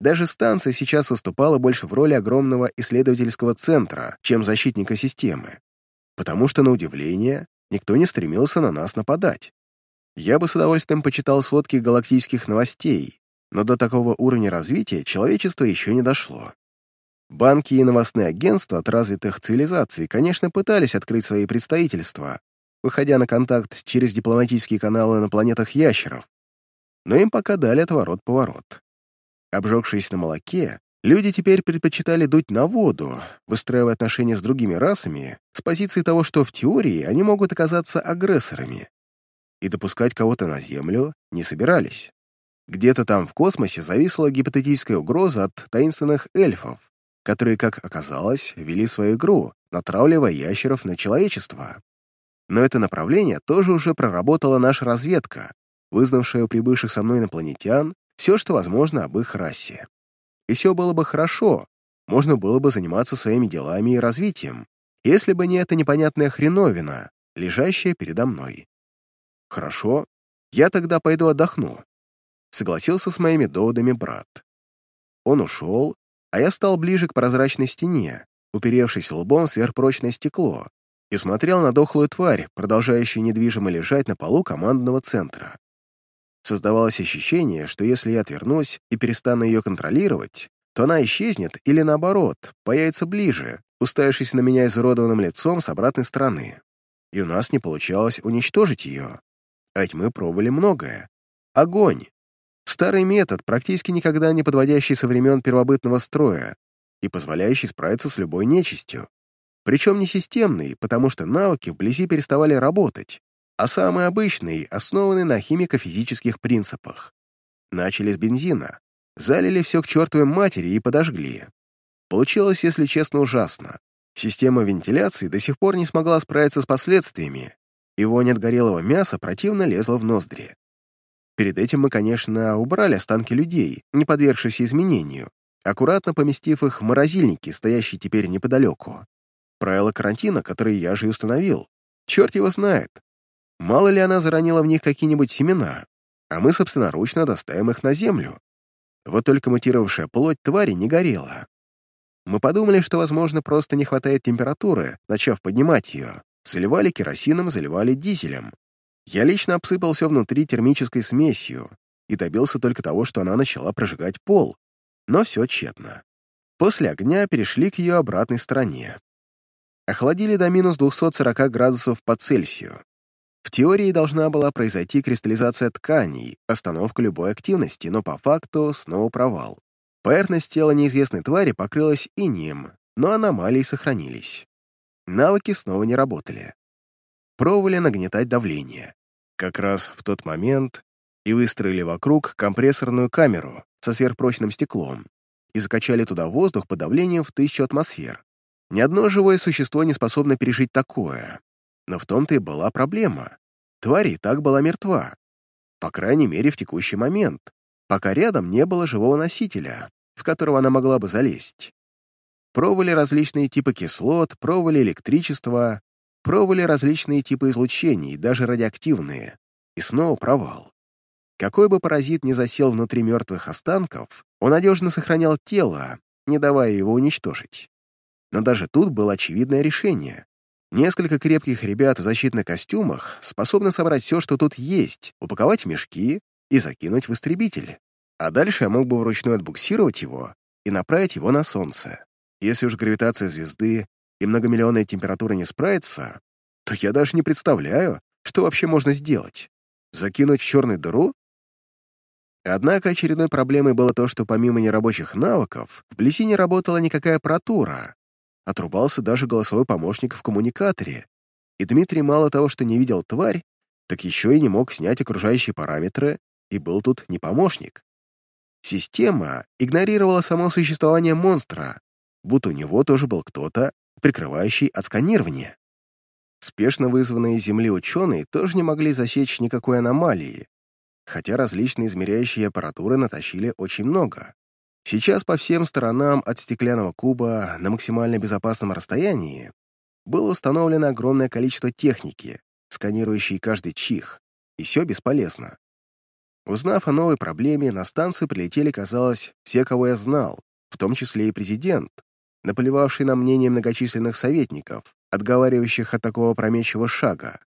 Даже станция сейчас выступала больше в роли огромного исследовательского центра, чем защитника системы, потому что, на удивление, никто не стремился на нас нападать. Я бы с удовольствием почитал сводки галактических новостей, но до такого уровня развития человечество еще не дошло. Банки и новостные агентства от развитых цивилизаций, конечно, пытались открыть свои представительства, выходя на контакт через дипломатические каналы на планетах ящеров, но им пока дали отворот-поворот. Обжегшись на молоке, Люди теперь предпочитали дуть на воду, выстраивая отношения с другими расами с позиции того, что в теории они могут оказаться агрессорами. И допускать кого-то на Землю не собирались. Где-то там в космосе зависла гипотетическая угроза от таинственных эльфов, которые, как оказалось, вели свою игру, натравливая ящеров на человечество. Но это направление тоже уже проработала наша разведка, вызнавшая у прибывших со мной инопланетян все, что возможно об их расе. И все было бы хорошо, можно было бы заниматься своими делами и развитием, если бы не эта непонятная хреновина, лежащая передо мной. Хорошо, я тогда пойду отдохну. Согласился с моими доводами брат. Он ушел, а я стал ближе к прозрачной стене, уперевшись лбом в сверхпрочное стекло, и смотрел на дохлую тварь, продолжающую недвижимо лежать на полу командного центра. Создавалось ощущение, что если я отвернусь и перестану ее контролировать, то она исчезнет или, наоборот, появится ближе, уставившись на меня изуродованным лицом с обратной стороны. И у нас не получалось уничтожить ее. А ведь мы пробовали многое. Огонь. Старый метод, практически никогда не подводящий со времен первобытного строя и позволяющий справиться с любой нечистью. Причем не системный, потому что навыки вблизи переставали работать, а самый обычный, основанный на химико-физических принципах. Начали с бензина, залили все к чертовой матери и подожгли. Получилось, если честно, ужасно. Система вентиляции до сих пор не смогла справиться с последствиями, и вонь от горелого мяса противно лезла в ноздри. Перед этим мы, конечно, убрали останки людей, не подвергшиеся изменению, аккуратно поместив их в морозильники, стоящие теперь неподалеку. Правила карантина, которые я же и установил. Черт его знает, Мало ли она заронила в них какие-нибудь семена, а мы собственноручно доставим их на землю. Вот только мутировавшая плоть твари не горела. Мы подумали, что, возможно, просто не хватает температуры, начав поднимать ее. Заливали керосином, заливали дизелем. Я лично обсыпал все внутри термической смесью и добился только того, что она начала прожигать пол. Но все тщетно. После огня перешли к ее обратной стороне. Охладили до минус 240 градусов по Цельсию. В теории должна была произойти кристаллизация тканей, остановка любой активности, но по факту снова провал. Поверхность тела неизвестной твари покрылась инеем, но аномалии сохранились. Навыки снова не работали. Пробовали нагнетать давление. Как раз в тот момент и выстроили вокруг компрессорную камеру со сверхпрочным стеклом и закачали туда воздух под давлением в тысячу атмосфер. Ни одно живое существо не способно пережить такое, но в том-то и была проблема. Тварь и так была мертва. По крайней мере, в текущий момент, пока рядом не было живого носителя, в которого она могла бы залезть. Пробовали различные типы кислот, пробовали электричество, пробовали различные типы излучений, даже радиоактивные. И снова провал. Какой бы паразит ни засел внутри мертвых останков, он надежно сохранял тело, не давая его уничтожить. Но даже тут было очевидное решение. Несколько крепких ребят в защитных костюмах способны собрать все, что тут есть, упаковать в мешки и закинуть в истребитель. А дальше я мог бы вручную отбуксировать его и направить его на Солнце. Если уж гравитация звезды и многомиллионная температура не справятся, то я даже не представляю, что вообще можно сделать. Закинуть в черную дыру? Однако очередной проблемой было то, что помимо нерабочих навыков, вблизи не работала никакая аппаратура, отрубался даже голосовой помощник в коммуникаторе, и Дмитрий мало того, что не видел тварь, так еще и не мог снять окружающие параметры, и был тут не помощник. Система игнорировала само существование монстра, будто у него тоже был кто-то, прикрывающий от сканирования. Спешно вызванные Земли ученые тоже не могли засечь никакой аномалии, хотя различные измеряющие аппаратуры натащили очень много. Сейчас по всем сторонам от стеклянного куба на максимально безопасном расстоянии было установлено огромное количество техники, сканирующей каждый чих, и все бесполезно. Узнав о новой проблеме, на станцию прилетели, казалось, все, кого я знал, в том числе и президент, наплевавший на мнение многочисленных советников, отговаривающих от такого промечивого шага.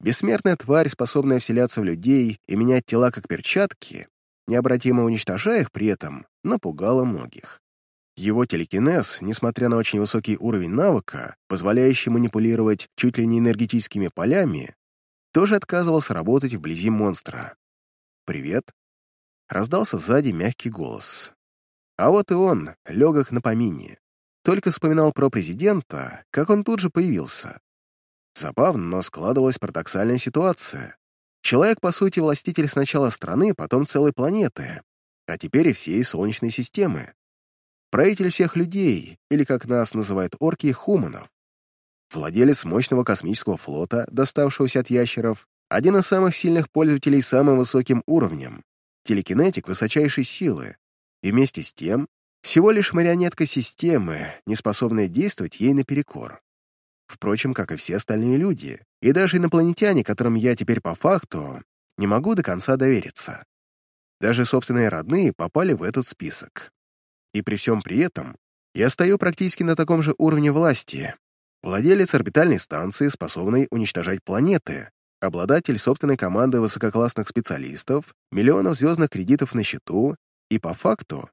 Бессмертная тварь, способная вселяться в людей и менять тела как перчатки, необратимо уничтожая их при этом, напугало многих. Его телекинез, несмотря на очень высокий уровень навыка, позволяющий манипулировать чуть ли не энергетическими полями, тоже отказывался работать вблизи монстра. «Привет!» — раздался сзади мягкий голос. А вот и он, легок на помине. Только вспоминал про президента, как он тут же появился. Забавно, но складывалась парадоксальная ситуация. Человек, по сути, властитель сначала страны, потом целой планеты, а теперь и всей Солнечной системы. Правитель всех людей, или, как нас называют орки, хуманов. Владелец мощного космического флота, доставшегося от ящеров, один из самых сильных пользователей самым высоким уровнем, телекинетик высочайшей силы, и вместе с тем всего лишь марионетка системы, не способная действовать ей наперекор. Впрочем, как и все остальные люди, и даже инопланетяне, которым я теперь по факту не могу до конца довериться. Даже собственные родные попали в этот список. И при всем при этом я стою практически на таком же уровне власти. Владелец орбитальной станции, способной уничтожать планеты, обладатель собственной команды высококлассных специалистов, миллионов звездных кредитов на счету и, по факту,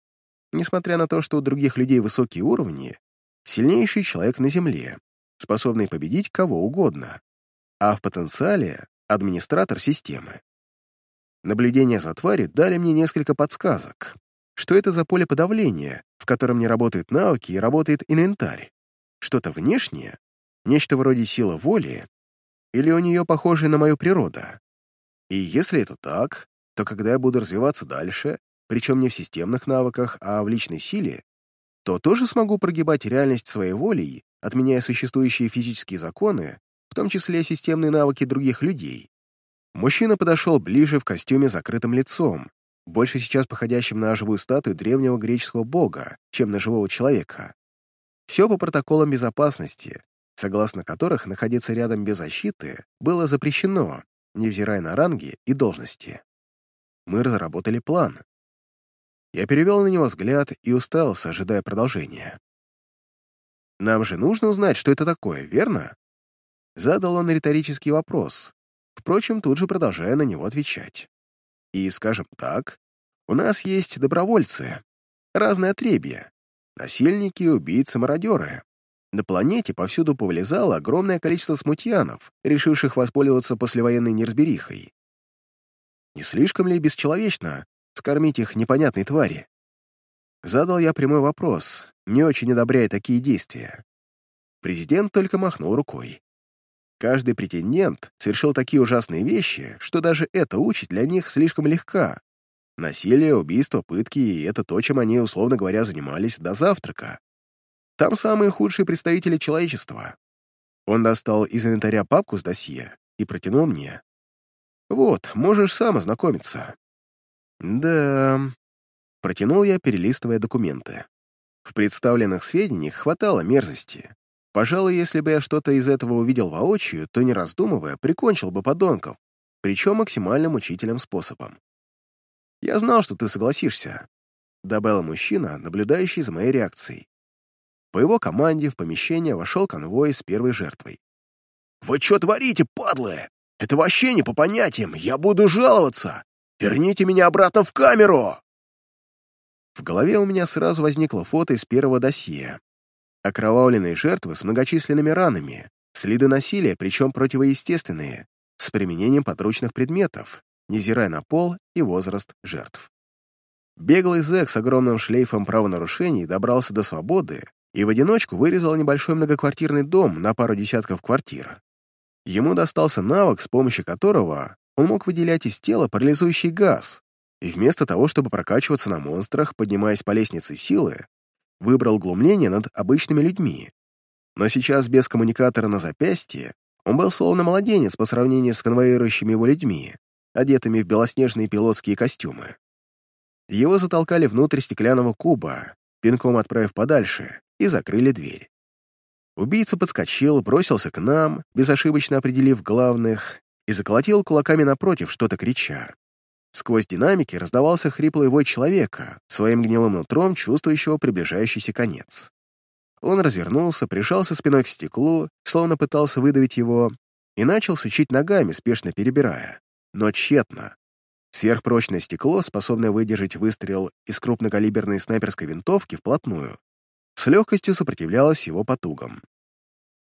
несмотря на то, что у других людей высокие уровни, сильнейший человек на Земле, способный победить кого угодно, а в потенциале — администратор системы. Наблюдения за тварью дали мне несколько подсказок. Что это за поле подавления, в котором не работают навыки и работает инвентарь? Что-то внешнее? Нечто вроде силы воли? Или у нее похожее на мою природу? И если это так, то когда я буду развиваться дальше, причем не в системных навыках, а в личной силе, то тоже смогу прогибать реальность своей волей, отменяя существующие физические законы, в том числе системные навыки других людей. Мужчина подошел ближе в костюме с закрытым лицом, больше сейчас походящим на живую статую древнего греческого бога, чем на живого человека. Все по протоколам безопасности, согласно которых находиться рядом без защиты было запрещено, невзирая на ранги и должности. Мы разработали план. Я перевел на него взгляд и устался, ожидая продолжения. «Нам же нужно узнать, что это такое, верно?» Задал он риторический вопрос, впрочем, тут же продолжая на него отвечать. И, скажем так, у нас есть добровольцы, разные отребья, насильники, убийцы, мародеры. На планете повсюду повылезало огромное количество смутьянов, решивших воспользоваться послевоенной неразберихой. Не слишком ли бесчеловечно скормить их непонятной твари? Задал я прямой вопрос, не очень одобряя такие действия. Президент только махнул рукой. Каждый претендент совершил такие ужасные вещи, что даже эта участь для них слишком легка. Насилие, убийство, пытки — это то, чем они, условно говоря, занимались до завтрака. Там самые худшие представители человечества. Он достал из инвентаря папку с досье и протянул мне. «Вот, можешь сам ознакомиться». «Да...» Протянул я, перелистывая документы. В представленных сведениях хватало мерзости, Пожалуй, если бы я что-то из этого увидел воочию, то, не раздумывая, прикончил бы подонков, причем максимально мучительным способом. «Я знал, что ты согласишься», — добавил мужчина, наблюдающий за моей реакцией. По его команде в помещение вошел конвой с первой жертвой. «Вы что творите, падлы? Это вообще не по понятиям! Я буду жаловаться! Верните меня обратно в камеру!» В голове у меня сразу возникло фото из первого досье, Окровавленные жертвы с многочисленными ранами, следы насилия, причем противоестественные, с применением подручных предметов, невзирая на пол и возраст жертв. Беглый зэк с огромным шлейфом правонарушений добрался до свободы и в одиночку вырезал небольшой многоквартирный дом на пару десятков квартир. Ему достался навык, с помощью которого он мог выделять из тела парализующий газ, и вместо того, чтобы прокачиваться на монстрах, поднимаясь по лестнице силы, выбрал глумление над обычными людьми. Но сейчас без коммуникатора на запястье он был словно младенец по сравнению с конвоирующими его людьми, одетыми в белоснежные пилотские костюмы. Его затолкали внутрь стеклянного куба, пинком отправив подальше, и закрыли дверь. Убийца подскочил, бросился к нам, безошибочно определив главных, и заколотил кулаками напротив, что-то крича. Сквозь динамики раздавался хриплый вой человека, своим гнилым нутром чувствующего приближающийся конец. Он развернулся, прижался спиной к стеклу, словно пытался выдавить его, и начал сучить ногами, спешно перебирая. Но тщетно. Сверхпрочное стекло, способное выдержать выстрел из крупнокалиберной снайперской винтовки вплотную, с легкостью сопротивлялось его потугам.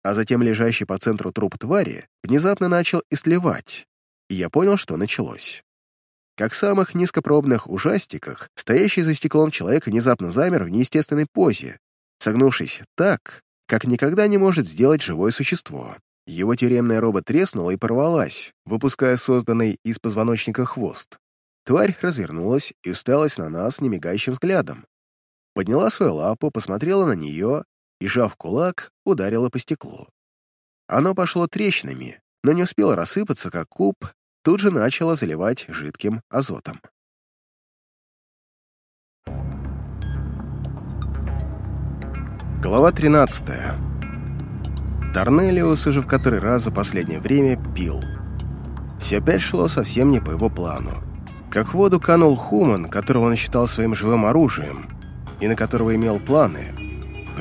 А затем лежащий по центру труп твари внезапно начал истлевать, и я понял, что началось. как в самых низкопробных ужастиках, стоящий за стеклом человек внезапно замер в неестественной позе, согнувшись так, как никогда не может сделать живое существо. Его тюремная роба треснула и порвалась, выпуская созданный из позвоночника хвост. Тварь развернулась и усталась на нас немигающим взглядом. Подняла свою лапу, посмотрела на нее и, жав кулак, ударила по стеклу. Оно пошло трещинами, но не успело рассыпаться, как куб тут же начало заливать жидким азотом. Глава 13. Торнелиус уже в который раз за последнее время пил. Все опять шло совсем не по его плану. Как в воду канул Хуман, которого он считал своим живым оружием, и на которого имел планы.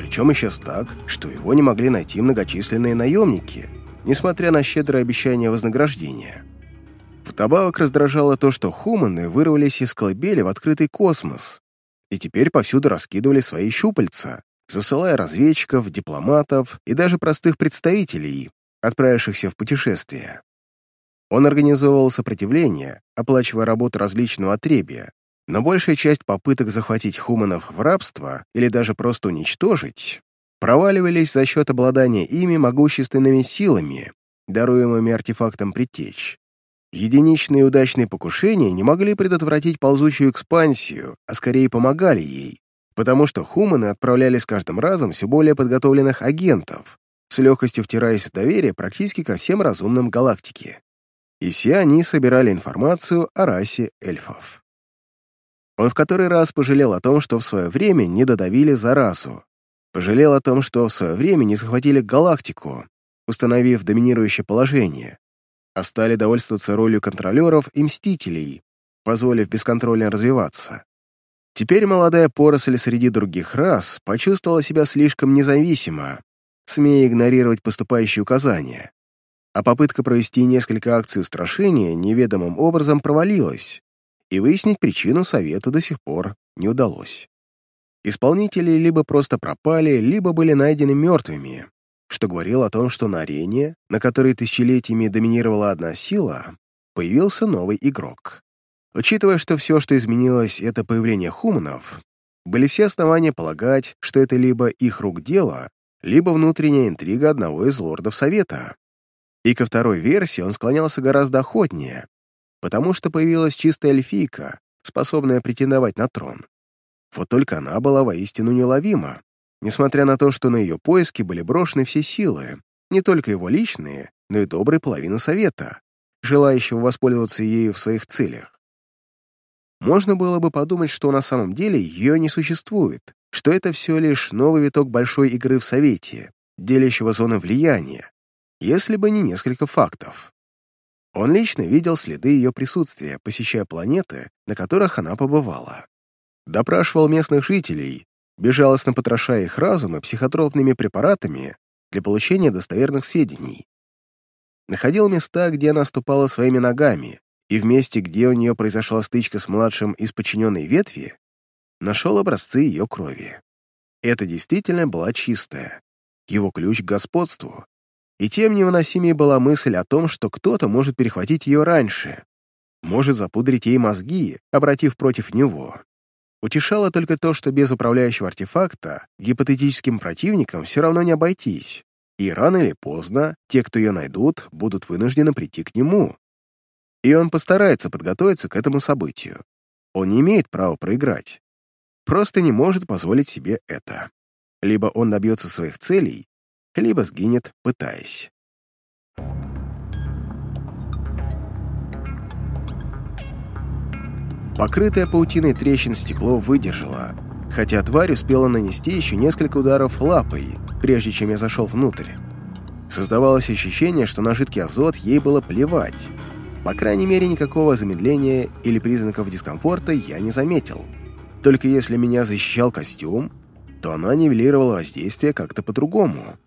Причем исчез так, что его не могли найти многочисленные наемники, несмотря на щедрое обещание вознаграждения. Вдобавок раздражало то, что хуманы вырвались из колыбели в открытый космос и теперь повсюду раскидывали свои щупальца, засылая разведчиков, дипломатов и даже простых представителей, отправившихся в путешествие. Он организовывал сопротивление, оплачивая работу различного отребия, но большая часть попыток захватить хуманов в рабство или даже просто уничтожить проваливались за счет обладания ими могущественными силами, даруемыми артефактом предтеч. Единичные удачные покушения не могли предотвратить ползучую экспансию, а скорее помогали ей, потому что хуманы отправляли с каждым разом все более подготовленных агентов, с легкостью втираясь в доверие практически ко всем разумным галактике и все они собирали информацию о расе эльфов. Он в который раз пожалел о том, что в свое время не додавили за расу, пожалел о том, что в свое время не захватили галактику, установив доминирующее положение, а стали довольствоваться ролью контролеров и мстителей, позволив бесконтрольно развиваться. Теперь молодая поросль среди других рас почувствовала себя слишком независимо, смея игнорировать поступающие указания. А попытка провести несколько акций устрашения неведомым образом провалилась, и выяснить причину совету до сих пор не удалось. Исполнители либо просто пропали, либо были найдены мертвыми, что говорило о том, что на арене, на которой тысячелетиями доминировала одна сила, появился новый игрок. Учитывая, что все, что изменилось, это появление хуманов, были все основания полагать, что это либо их рук дело, либо внутренняя интрига одного из лордов Совета. И ко второй версии он склонялся гораздо охотнее, потому что появилась чистая эльфийка, способная претендовать на трон. Вот только она была воистину неуловима, несмотря на то, что на ее поиски были брошены все силы, не только его личные, но и доброй половины совета, желающего воспользоваться ею в своих целях. Можно было бы подумать, что на самом деле ее не существует, что это все лишь новый виток большой игры в Совете, делящего зоны влияния, если бы не несколько фактов. Он лично видел следы ее присутствия, посещая планеты, на которых она побывала. Допрашивал местных жителей, безжалостно потрошая их разумы психотропными препаратами для получения достоверных сведений. Находил места, где она ступала своими ногами, и в месте, где у нее произошла стычка с младшим из подчиненной ветви, нашел образцы ее крови. Это действительно была чистая, его ключ к господству, и тем невыносимее была мысль о том, что кто-то может перехватить ее раньше, может запудрить ей мозги, обратив против него. Утешало только то, что без управляющего артефакта гипотетическим противникам все равно не обойтись, и рано или поздно те, кто ее найдут, будут вынуждены прийти к нему. И он постарается подготовиться к этому событию. Он не имеет права проиграть. Просто не может позволить себе это. Либо он добьется своих целей, либо сгинет, пытаясь. Покрытое паутиной трещин стекло выдержало, хотя тварь успела нанести еще несколько ударов лапой, прежде чем я зашел внутрь. Создавалось ощущение, что на жидкий азот ей было плевать. По крайней мере, никакого замедления или признаков дискомфорта я не заметил. Только если меня защищал костюм, то она нивелировала воздействие как-то по-другому.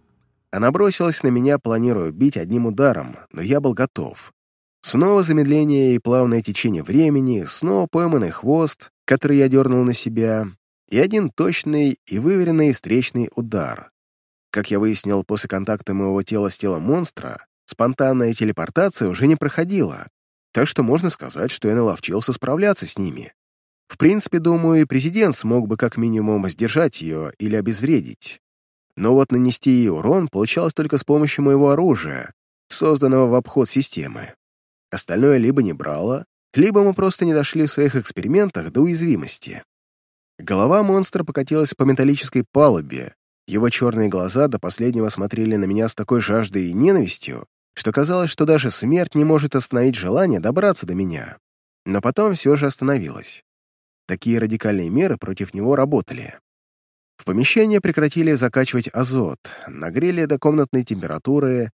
Она бросилась на меня, планируя бить одним ударом, но я был готов. Снова замедление и плавное течение времени, снова пойманный хвост, который я дернул на себя, и один точный и выверенный встречный удар. Как я выяснил после контакта моего тела с телом монстра, спонтанная телепортация уже не проходила. так что можно сказать, что я наловчился справляться с ними. В принципе, думаю, и президент смог бы как минимум сдержать ее или обезвредить. Но вот нанести ей урон получалось только с помощью моего оружия, созданного в обход системы. Остальное либо не брало, либо мы просто не дошли в своих экспериментах до уязвимости. Голова монстра покатилась по металлической палубе, его черные глаза до последнего смотрели на меня с такой жаждой и ненавистью, что казалось, что даже смерть не может остановить желание добраться до меня. Но потом все же остановилась. Такие радикальные меры против него работали. В помещение прекратили закачивать азот, нагрели до комнатной температуры,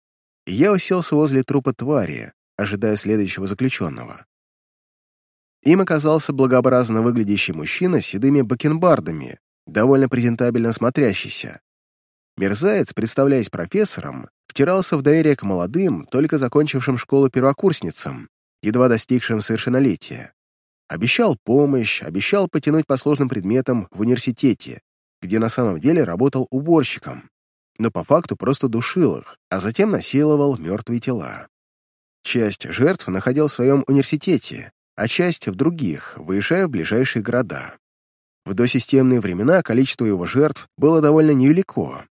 и я уселся возле трупа твари, ожидая следующего заключенного. Им оказался благообразно выглядящий мужчина с седыми бакенбардами, довольно презентабельно смотрящийся. Мерзавец, представляясь профессором, втирался в доверие к молодым, только закончившим школу первокурсницам, едва достигшим совершеннолетия. Обещал помощь, обещал потянуть по сложным предметам в университете, где на самом деле работал уборщиком, но по факту просто душил их, а затем насиловал мертвые тела. Часть жертв находил в своем университете, а часть — в других, выезжая в ближайшие города. В досистемные времена количество его жертв было довольно невелико,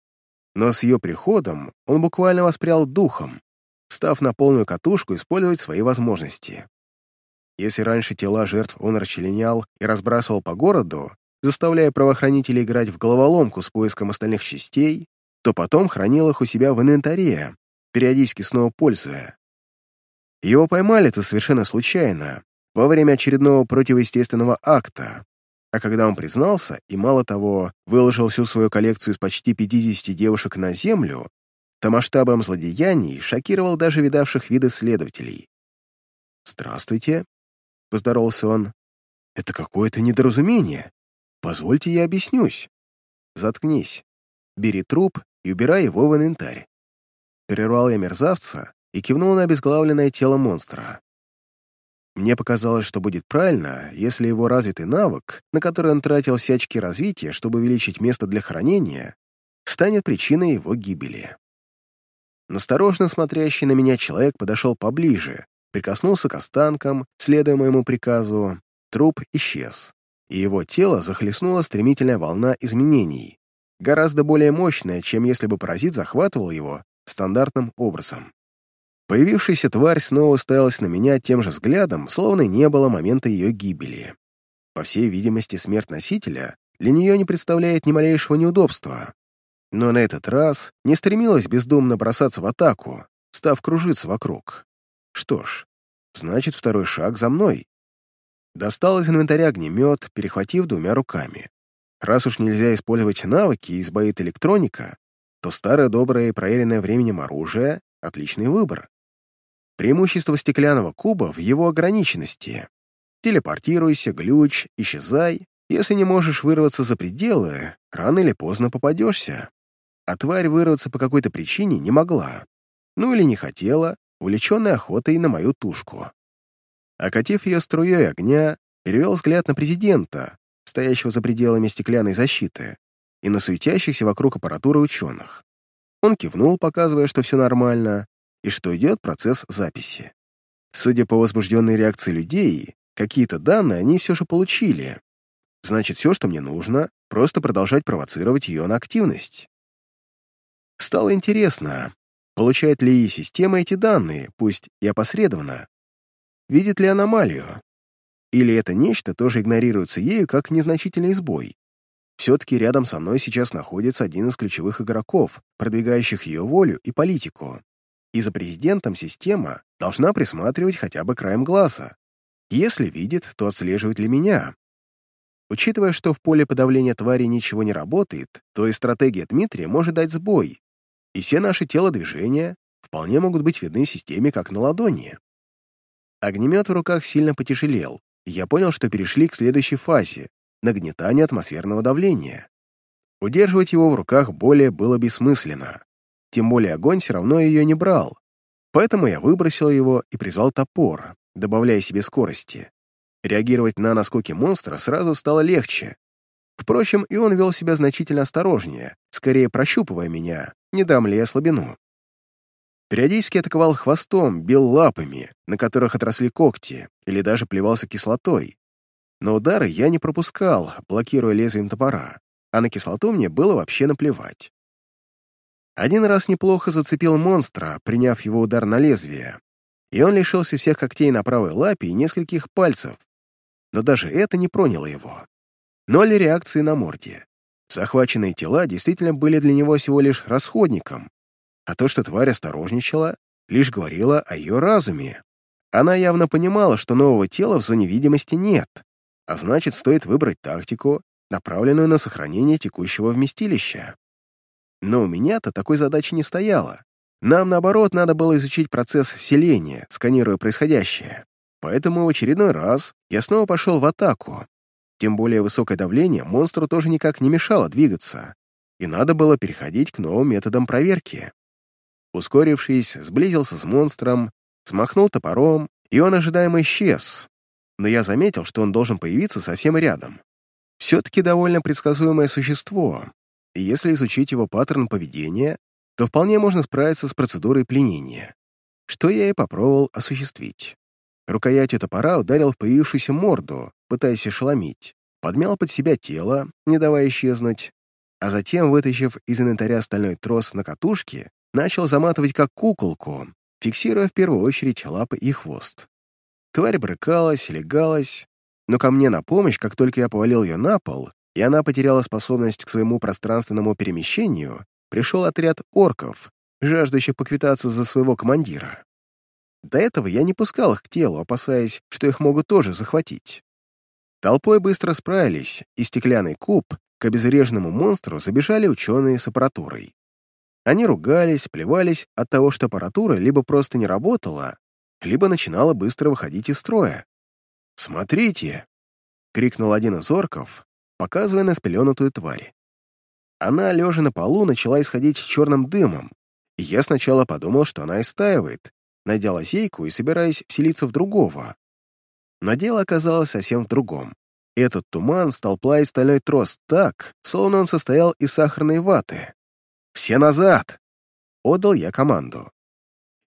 но с ее приходом он буквально воспрял духом, став на полную катушку использовать свои возможности. Если раньше тела жертв он расчленял и разбрасывал по городу, заставляя правоохранителей играть в головоломку с поиском остальных частей, то потом хранил их у себя в инвентаре, периодически снова пользуя. Его поймали-то совершенно случайно, во время очередного противоестественного акта, а когда он признался и, мало того, выложил всю свою коллекцию из почти 50 девушек на землю, то масштабом злодеяний шокировал даже видавших виды следователей. «Здравствуйте», — поздоровался он. «Это какое-то недоразумение. Позвольте я объяснюсь. Заткнись. Бери труп и убирай его в инвентарь». Перервал я мерзавца и кивнул на обезглавленное тело монстра. Мне показалось, что будет правильно, если его развитый навык, на который он тратил все очки развития, чтобы увеличить место для хранения, станет причиной его гибели. Насторожно смотрящий на меня человек подошел поближе, прикоснулся к останкам, следуя моему приказу, труп исчез, и его тело захлестнула стремительная волна изменений, гораздо более мощная, чем если бы паразит захватывал его стандартным образом. Появившаяся тварь снова уставилась на меня тем же взглядом, словно не было момента ее гибели. По всей видимости, смерть носителя для нее не представляет ни малейшего неудобства. Но на этот раз не стремилась бездумно бросаться в атаку, став кружиться вокруг. Что ж, значит, второй шаг за мной. Достал из инвентаря огнемет, перехватив двумя руками. Раз уж нельзя использовать навыки и избавит электроника, то старое доброе и проверенное временем оружие — отличный выбор. Преимущество стеклянного куба в его ограниченности. Телепортируйся, глюч, исчезай. Если не можешь вырваться за пределы, рано или поздно попадешься. А тварь вырваться по какой-то причине не могла. Ну или не хотела, увлеченная охотой на мою тушку. Окатив ее струей огня, перевел взгляд на президента, стоящего за пределами стеклянной защиты, и на суетящихся вокруг аппаратуры ученых. Он кивнул, показывая, что все нормально, и что идет процесс записи. Судя по возбужденной реакции людей, какие-то данные они все же получили. Значит, все, что мне нужно, просто продолжать провоцировать ее на активность. Стало интересно, получает ли система эти данные, пусть и опосредованно. Видит ли аномалию? Или это нечто тоже игнорируется ею как незначительный сбой? Все-таки рядом со мной сейчас находится один из ключевых игроков, продвигающих ее волю и политику и за президентом система должна присматривать хотя бы краем глаза. Если видит, то отслеживает ли меня. Учитывая, что в поле подавления твари ничего не работает, то и стратегия Дмитрия может дать сбой, и все наши телодвижения вполне могут быть видны системе как на ладони. Огнемет в руках сильно потяжелел, и я понял, что перешли к следующей фазе — нагнетания атмосферного давления. Удерживать его в руках более было бессмысленно. Тем более огонь все равно ее не брал. Поэтому я выбросил его и призвал топор, добавляя себе скорости. Реагировать на наскоки монстра сразу стало легче. Впрочем, и он вел себя значительно осторожнее, скорее прощупывая меня, не дам ли я слабину. Периодически атаковал хвостом, бил лапами, на которых отросли когти, или даже плевался кислотой. Но удары я не пропускал, блокируя лезвием топора, а на кислоту мне было вообще наплевать. Один раз неплохо зацепил монстра, приняв его удар на лезвие, и он лишился всех когтей на правой лапе и нескольких пальцев. Но даже это не проняло его. Ноль реакции на морде. Захваченные тела действительно были для него всего лишь расходником, а то, что тварь осторожничала, лишь говорило о ее разуме. Она явно понимала, что нового тела в зоне видимости нет, а значит, стоит выбрать тактику, направленную на сохранение текущего вместилища. Но у меня-то такой задачи не стояло. Нам, наоборот, надо было изучить процесс вселения, сканируя происходящее. Поэтому в очередной раз я снова пошел в атаку. Тем более высокое давление монстру тоже никак не мешало двигаться, и надо было переходить к новым методам проверки. Ускорившись, сблизился с монстром, смахнул топором, и он ожидаемо исчез. Но я заметил, что он должен появиться совсем рядом. Все-таки довольно предсказуемое существо, и если изучить его паттерн поведения, то вполне можно справиться с процедурой пленения, что я и попробовал осуществить. Рукоятью топора ударил в появившуюся морду, пытаясь ошеломить, подмял под себя тело, не давая исчезнуть, а затем, вытащив из инвентаря стальной трос на катушке, начал заматывать как куколку, фиксируя в первую очередь лапы и хвост. Тварь брыкалась, легалась, но ко мне на помощь, как только я повалил ее на пол, и она потеряла способность к своему пространственному перемещению, пришел отряд орков, жаждущих поквитаться за своего командира. До этого я не пускал их к телу, опасаясь, что их могут тоже захватить. Толпой быстро справились, и стеклянный куб к обезвреженному монстру забежали ученые с аппаратурой. Они ругались, плевались от того, что аппаратура либо просто не работала, либо начинала быстро выходить из строя. «Смотрите!» — крикнул один из орков, показывая на спеленутую тварь. Она, лежа на полу, начала исходить черным дымом, и я сначала подумал, что она истаивает, найдя лазейку и собираясь вселиться в другого. Но дело оказалось совсем в другом. Этот туман стал плавить стальной трос так, словно он состоял из сахарной ваты. «Все назад!» — отдал я команду.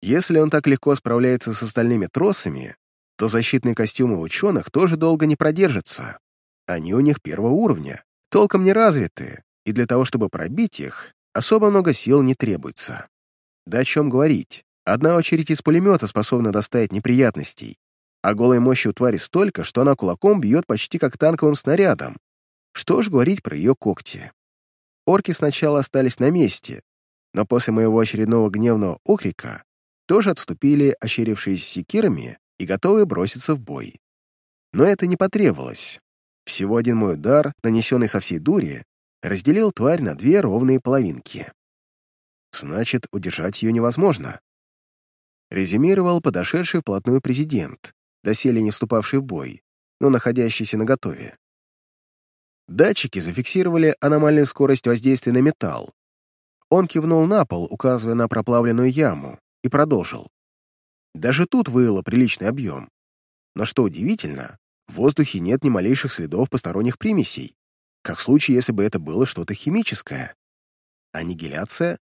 Если он так легко справляется с остальными тросами, то защитные костюмы ученых тоже долго не продержатся. Они у них первого уровня, толком не развиты, и для того, чтобы пробить их, особо много сил не требуется. Да о чем говорить, одна очередь из пулемета способна доставить неприятностей, а голой мощи у твари столько, что она кулаком бьет почти как танковым снарядом. Что ж говорить про ее когти. Орки сначала остались на месте, но после моего очередного гневного окрика тоже отступили, ощерившись секирами и готовые броситься в бой. Но это не потребовалось. Всего один мой удар, нанесенный со всей дури, разделил тварь на две ровные половинки. Значит, удержать ее невозможно. Резюмировал подошедший вплотную президент, доселе не вступавший в бой, но находящийся на готове. Датчики зафиксировали аномальную скорость воздействия на металл. Он кивнул на пол, указывая на проплавленную яму, и продолжил. Даже тут выяло приличный объем. Но что удивительно, в воздухе нет ни малейших следов посторонних примесей, как в случае, если бы это было что-то химическое. Аннигиляция?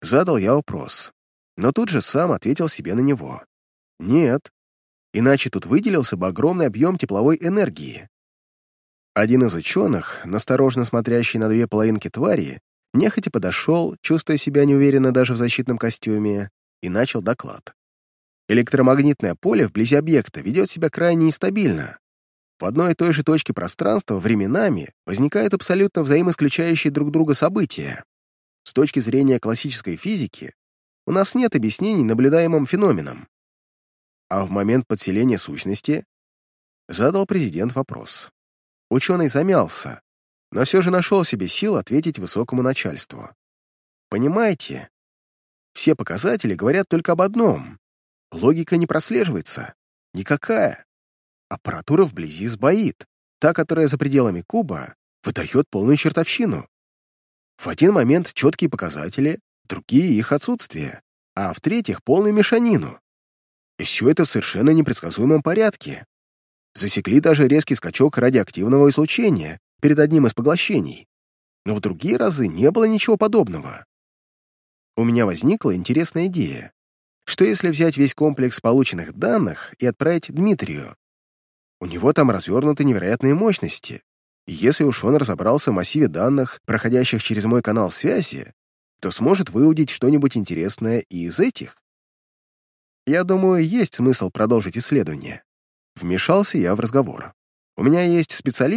Задал я вопрос, но тут же сам ответил себе на него. Нет, иначе тут выделился бы огромный объем тепловой энергии. Один из ученых, насторожно смотрящий на две половинки твари, нехотя подошел, чувствуя себя неуверенно даже в защитном костюме, и начал доклад. Электромагнитное поле вблизи объекта ведет себя крайне нестабильно. В одной и той же точке пространства временами возникают абсолютно взаимоисключающие друг друга события. С точки зрения классической физики у нас нет объяснений наблюдаемым феноменам. А в момент подселения сущности задал президент вопрос. Ученый замялся, но все же нашел себе сил ответить высокому начальству. Понимаете, все показатели говорят только об одном Логика не прослеживается. Никакая. Аппаратура вблизи сбоит. Та, которая за пределами куба, выдает полную чертовщину. В один момент четкие показатели, другие — их отсутствие, а в-третьих — полную мешанину. И все это в совершенно непредсказуемом порядке. Засекли даже резкий скачок радиоактивного излучения перед одним из поглощений. Но в другие разы не было ничего подобного. у меня возникла интересная идея. Что если взять весь комплекс полученных данных и отправить Дмитрию? У него там развернуты невероятные мощности. И если уж он разобрался в массиве данных, проходящих через мой канал связи, то сможет выудить что-нибудь интересное и из этих. Я думаю, есть смысл продолжить исследование. Вмешался я в разговор. У меня есть специалист,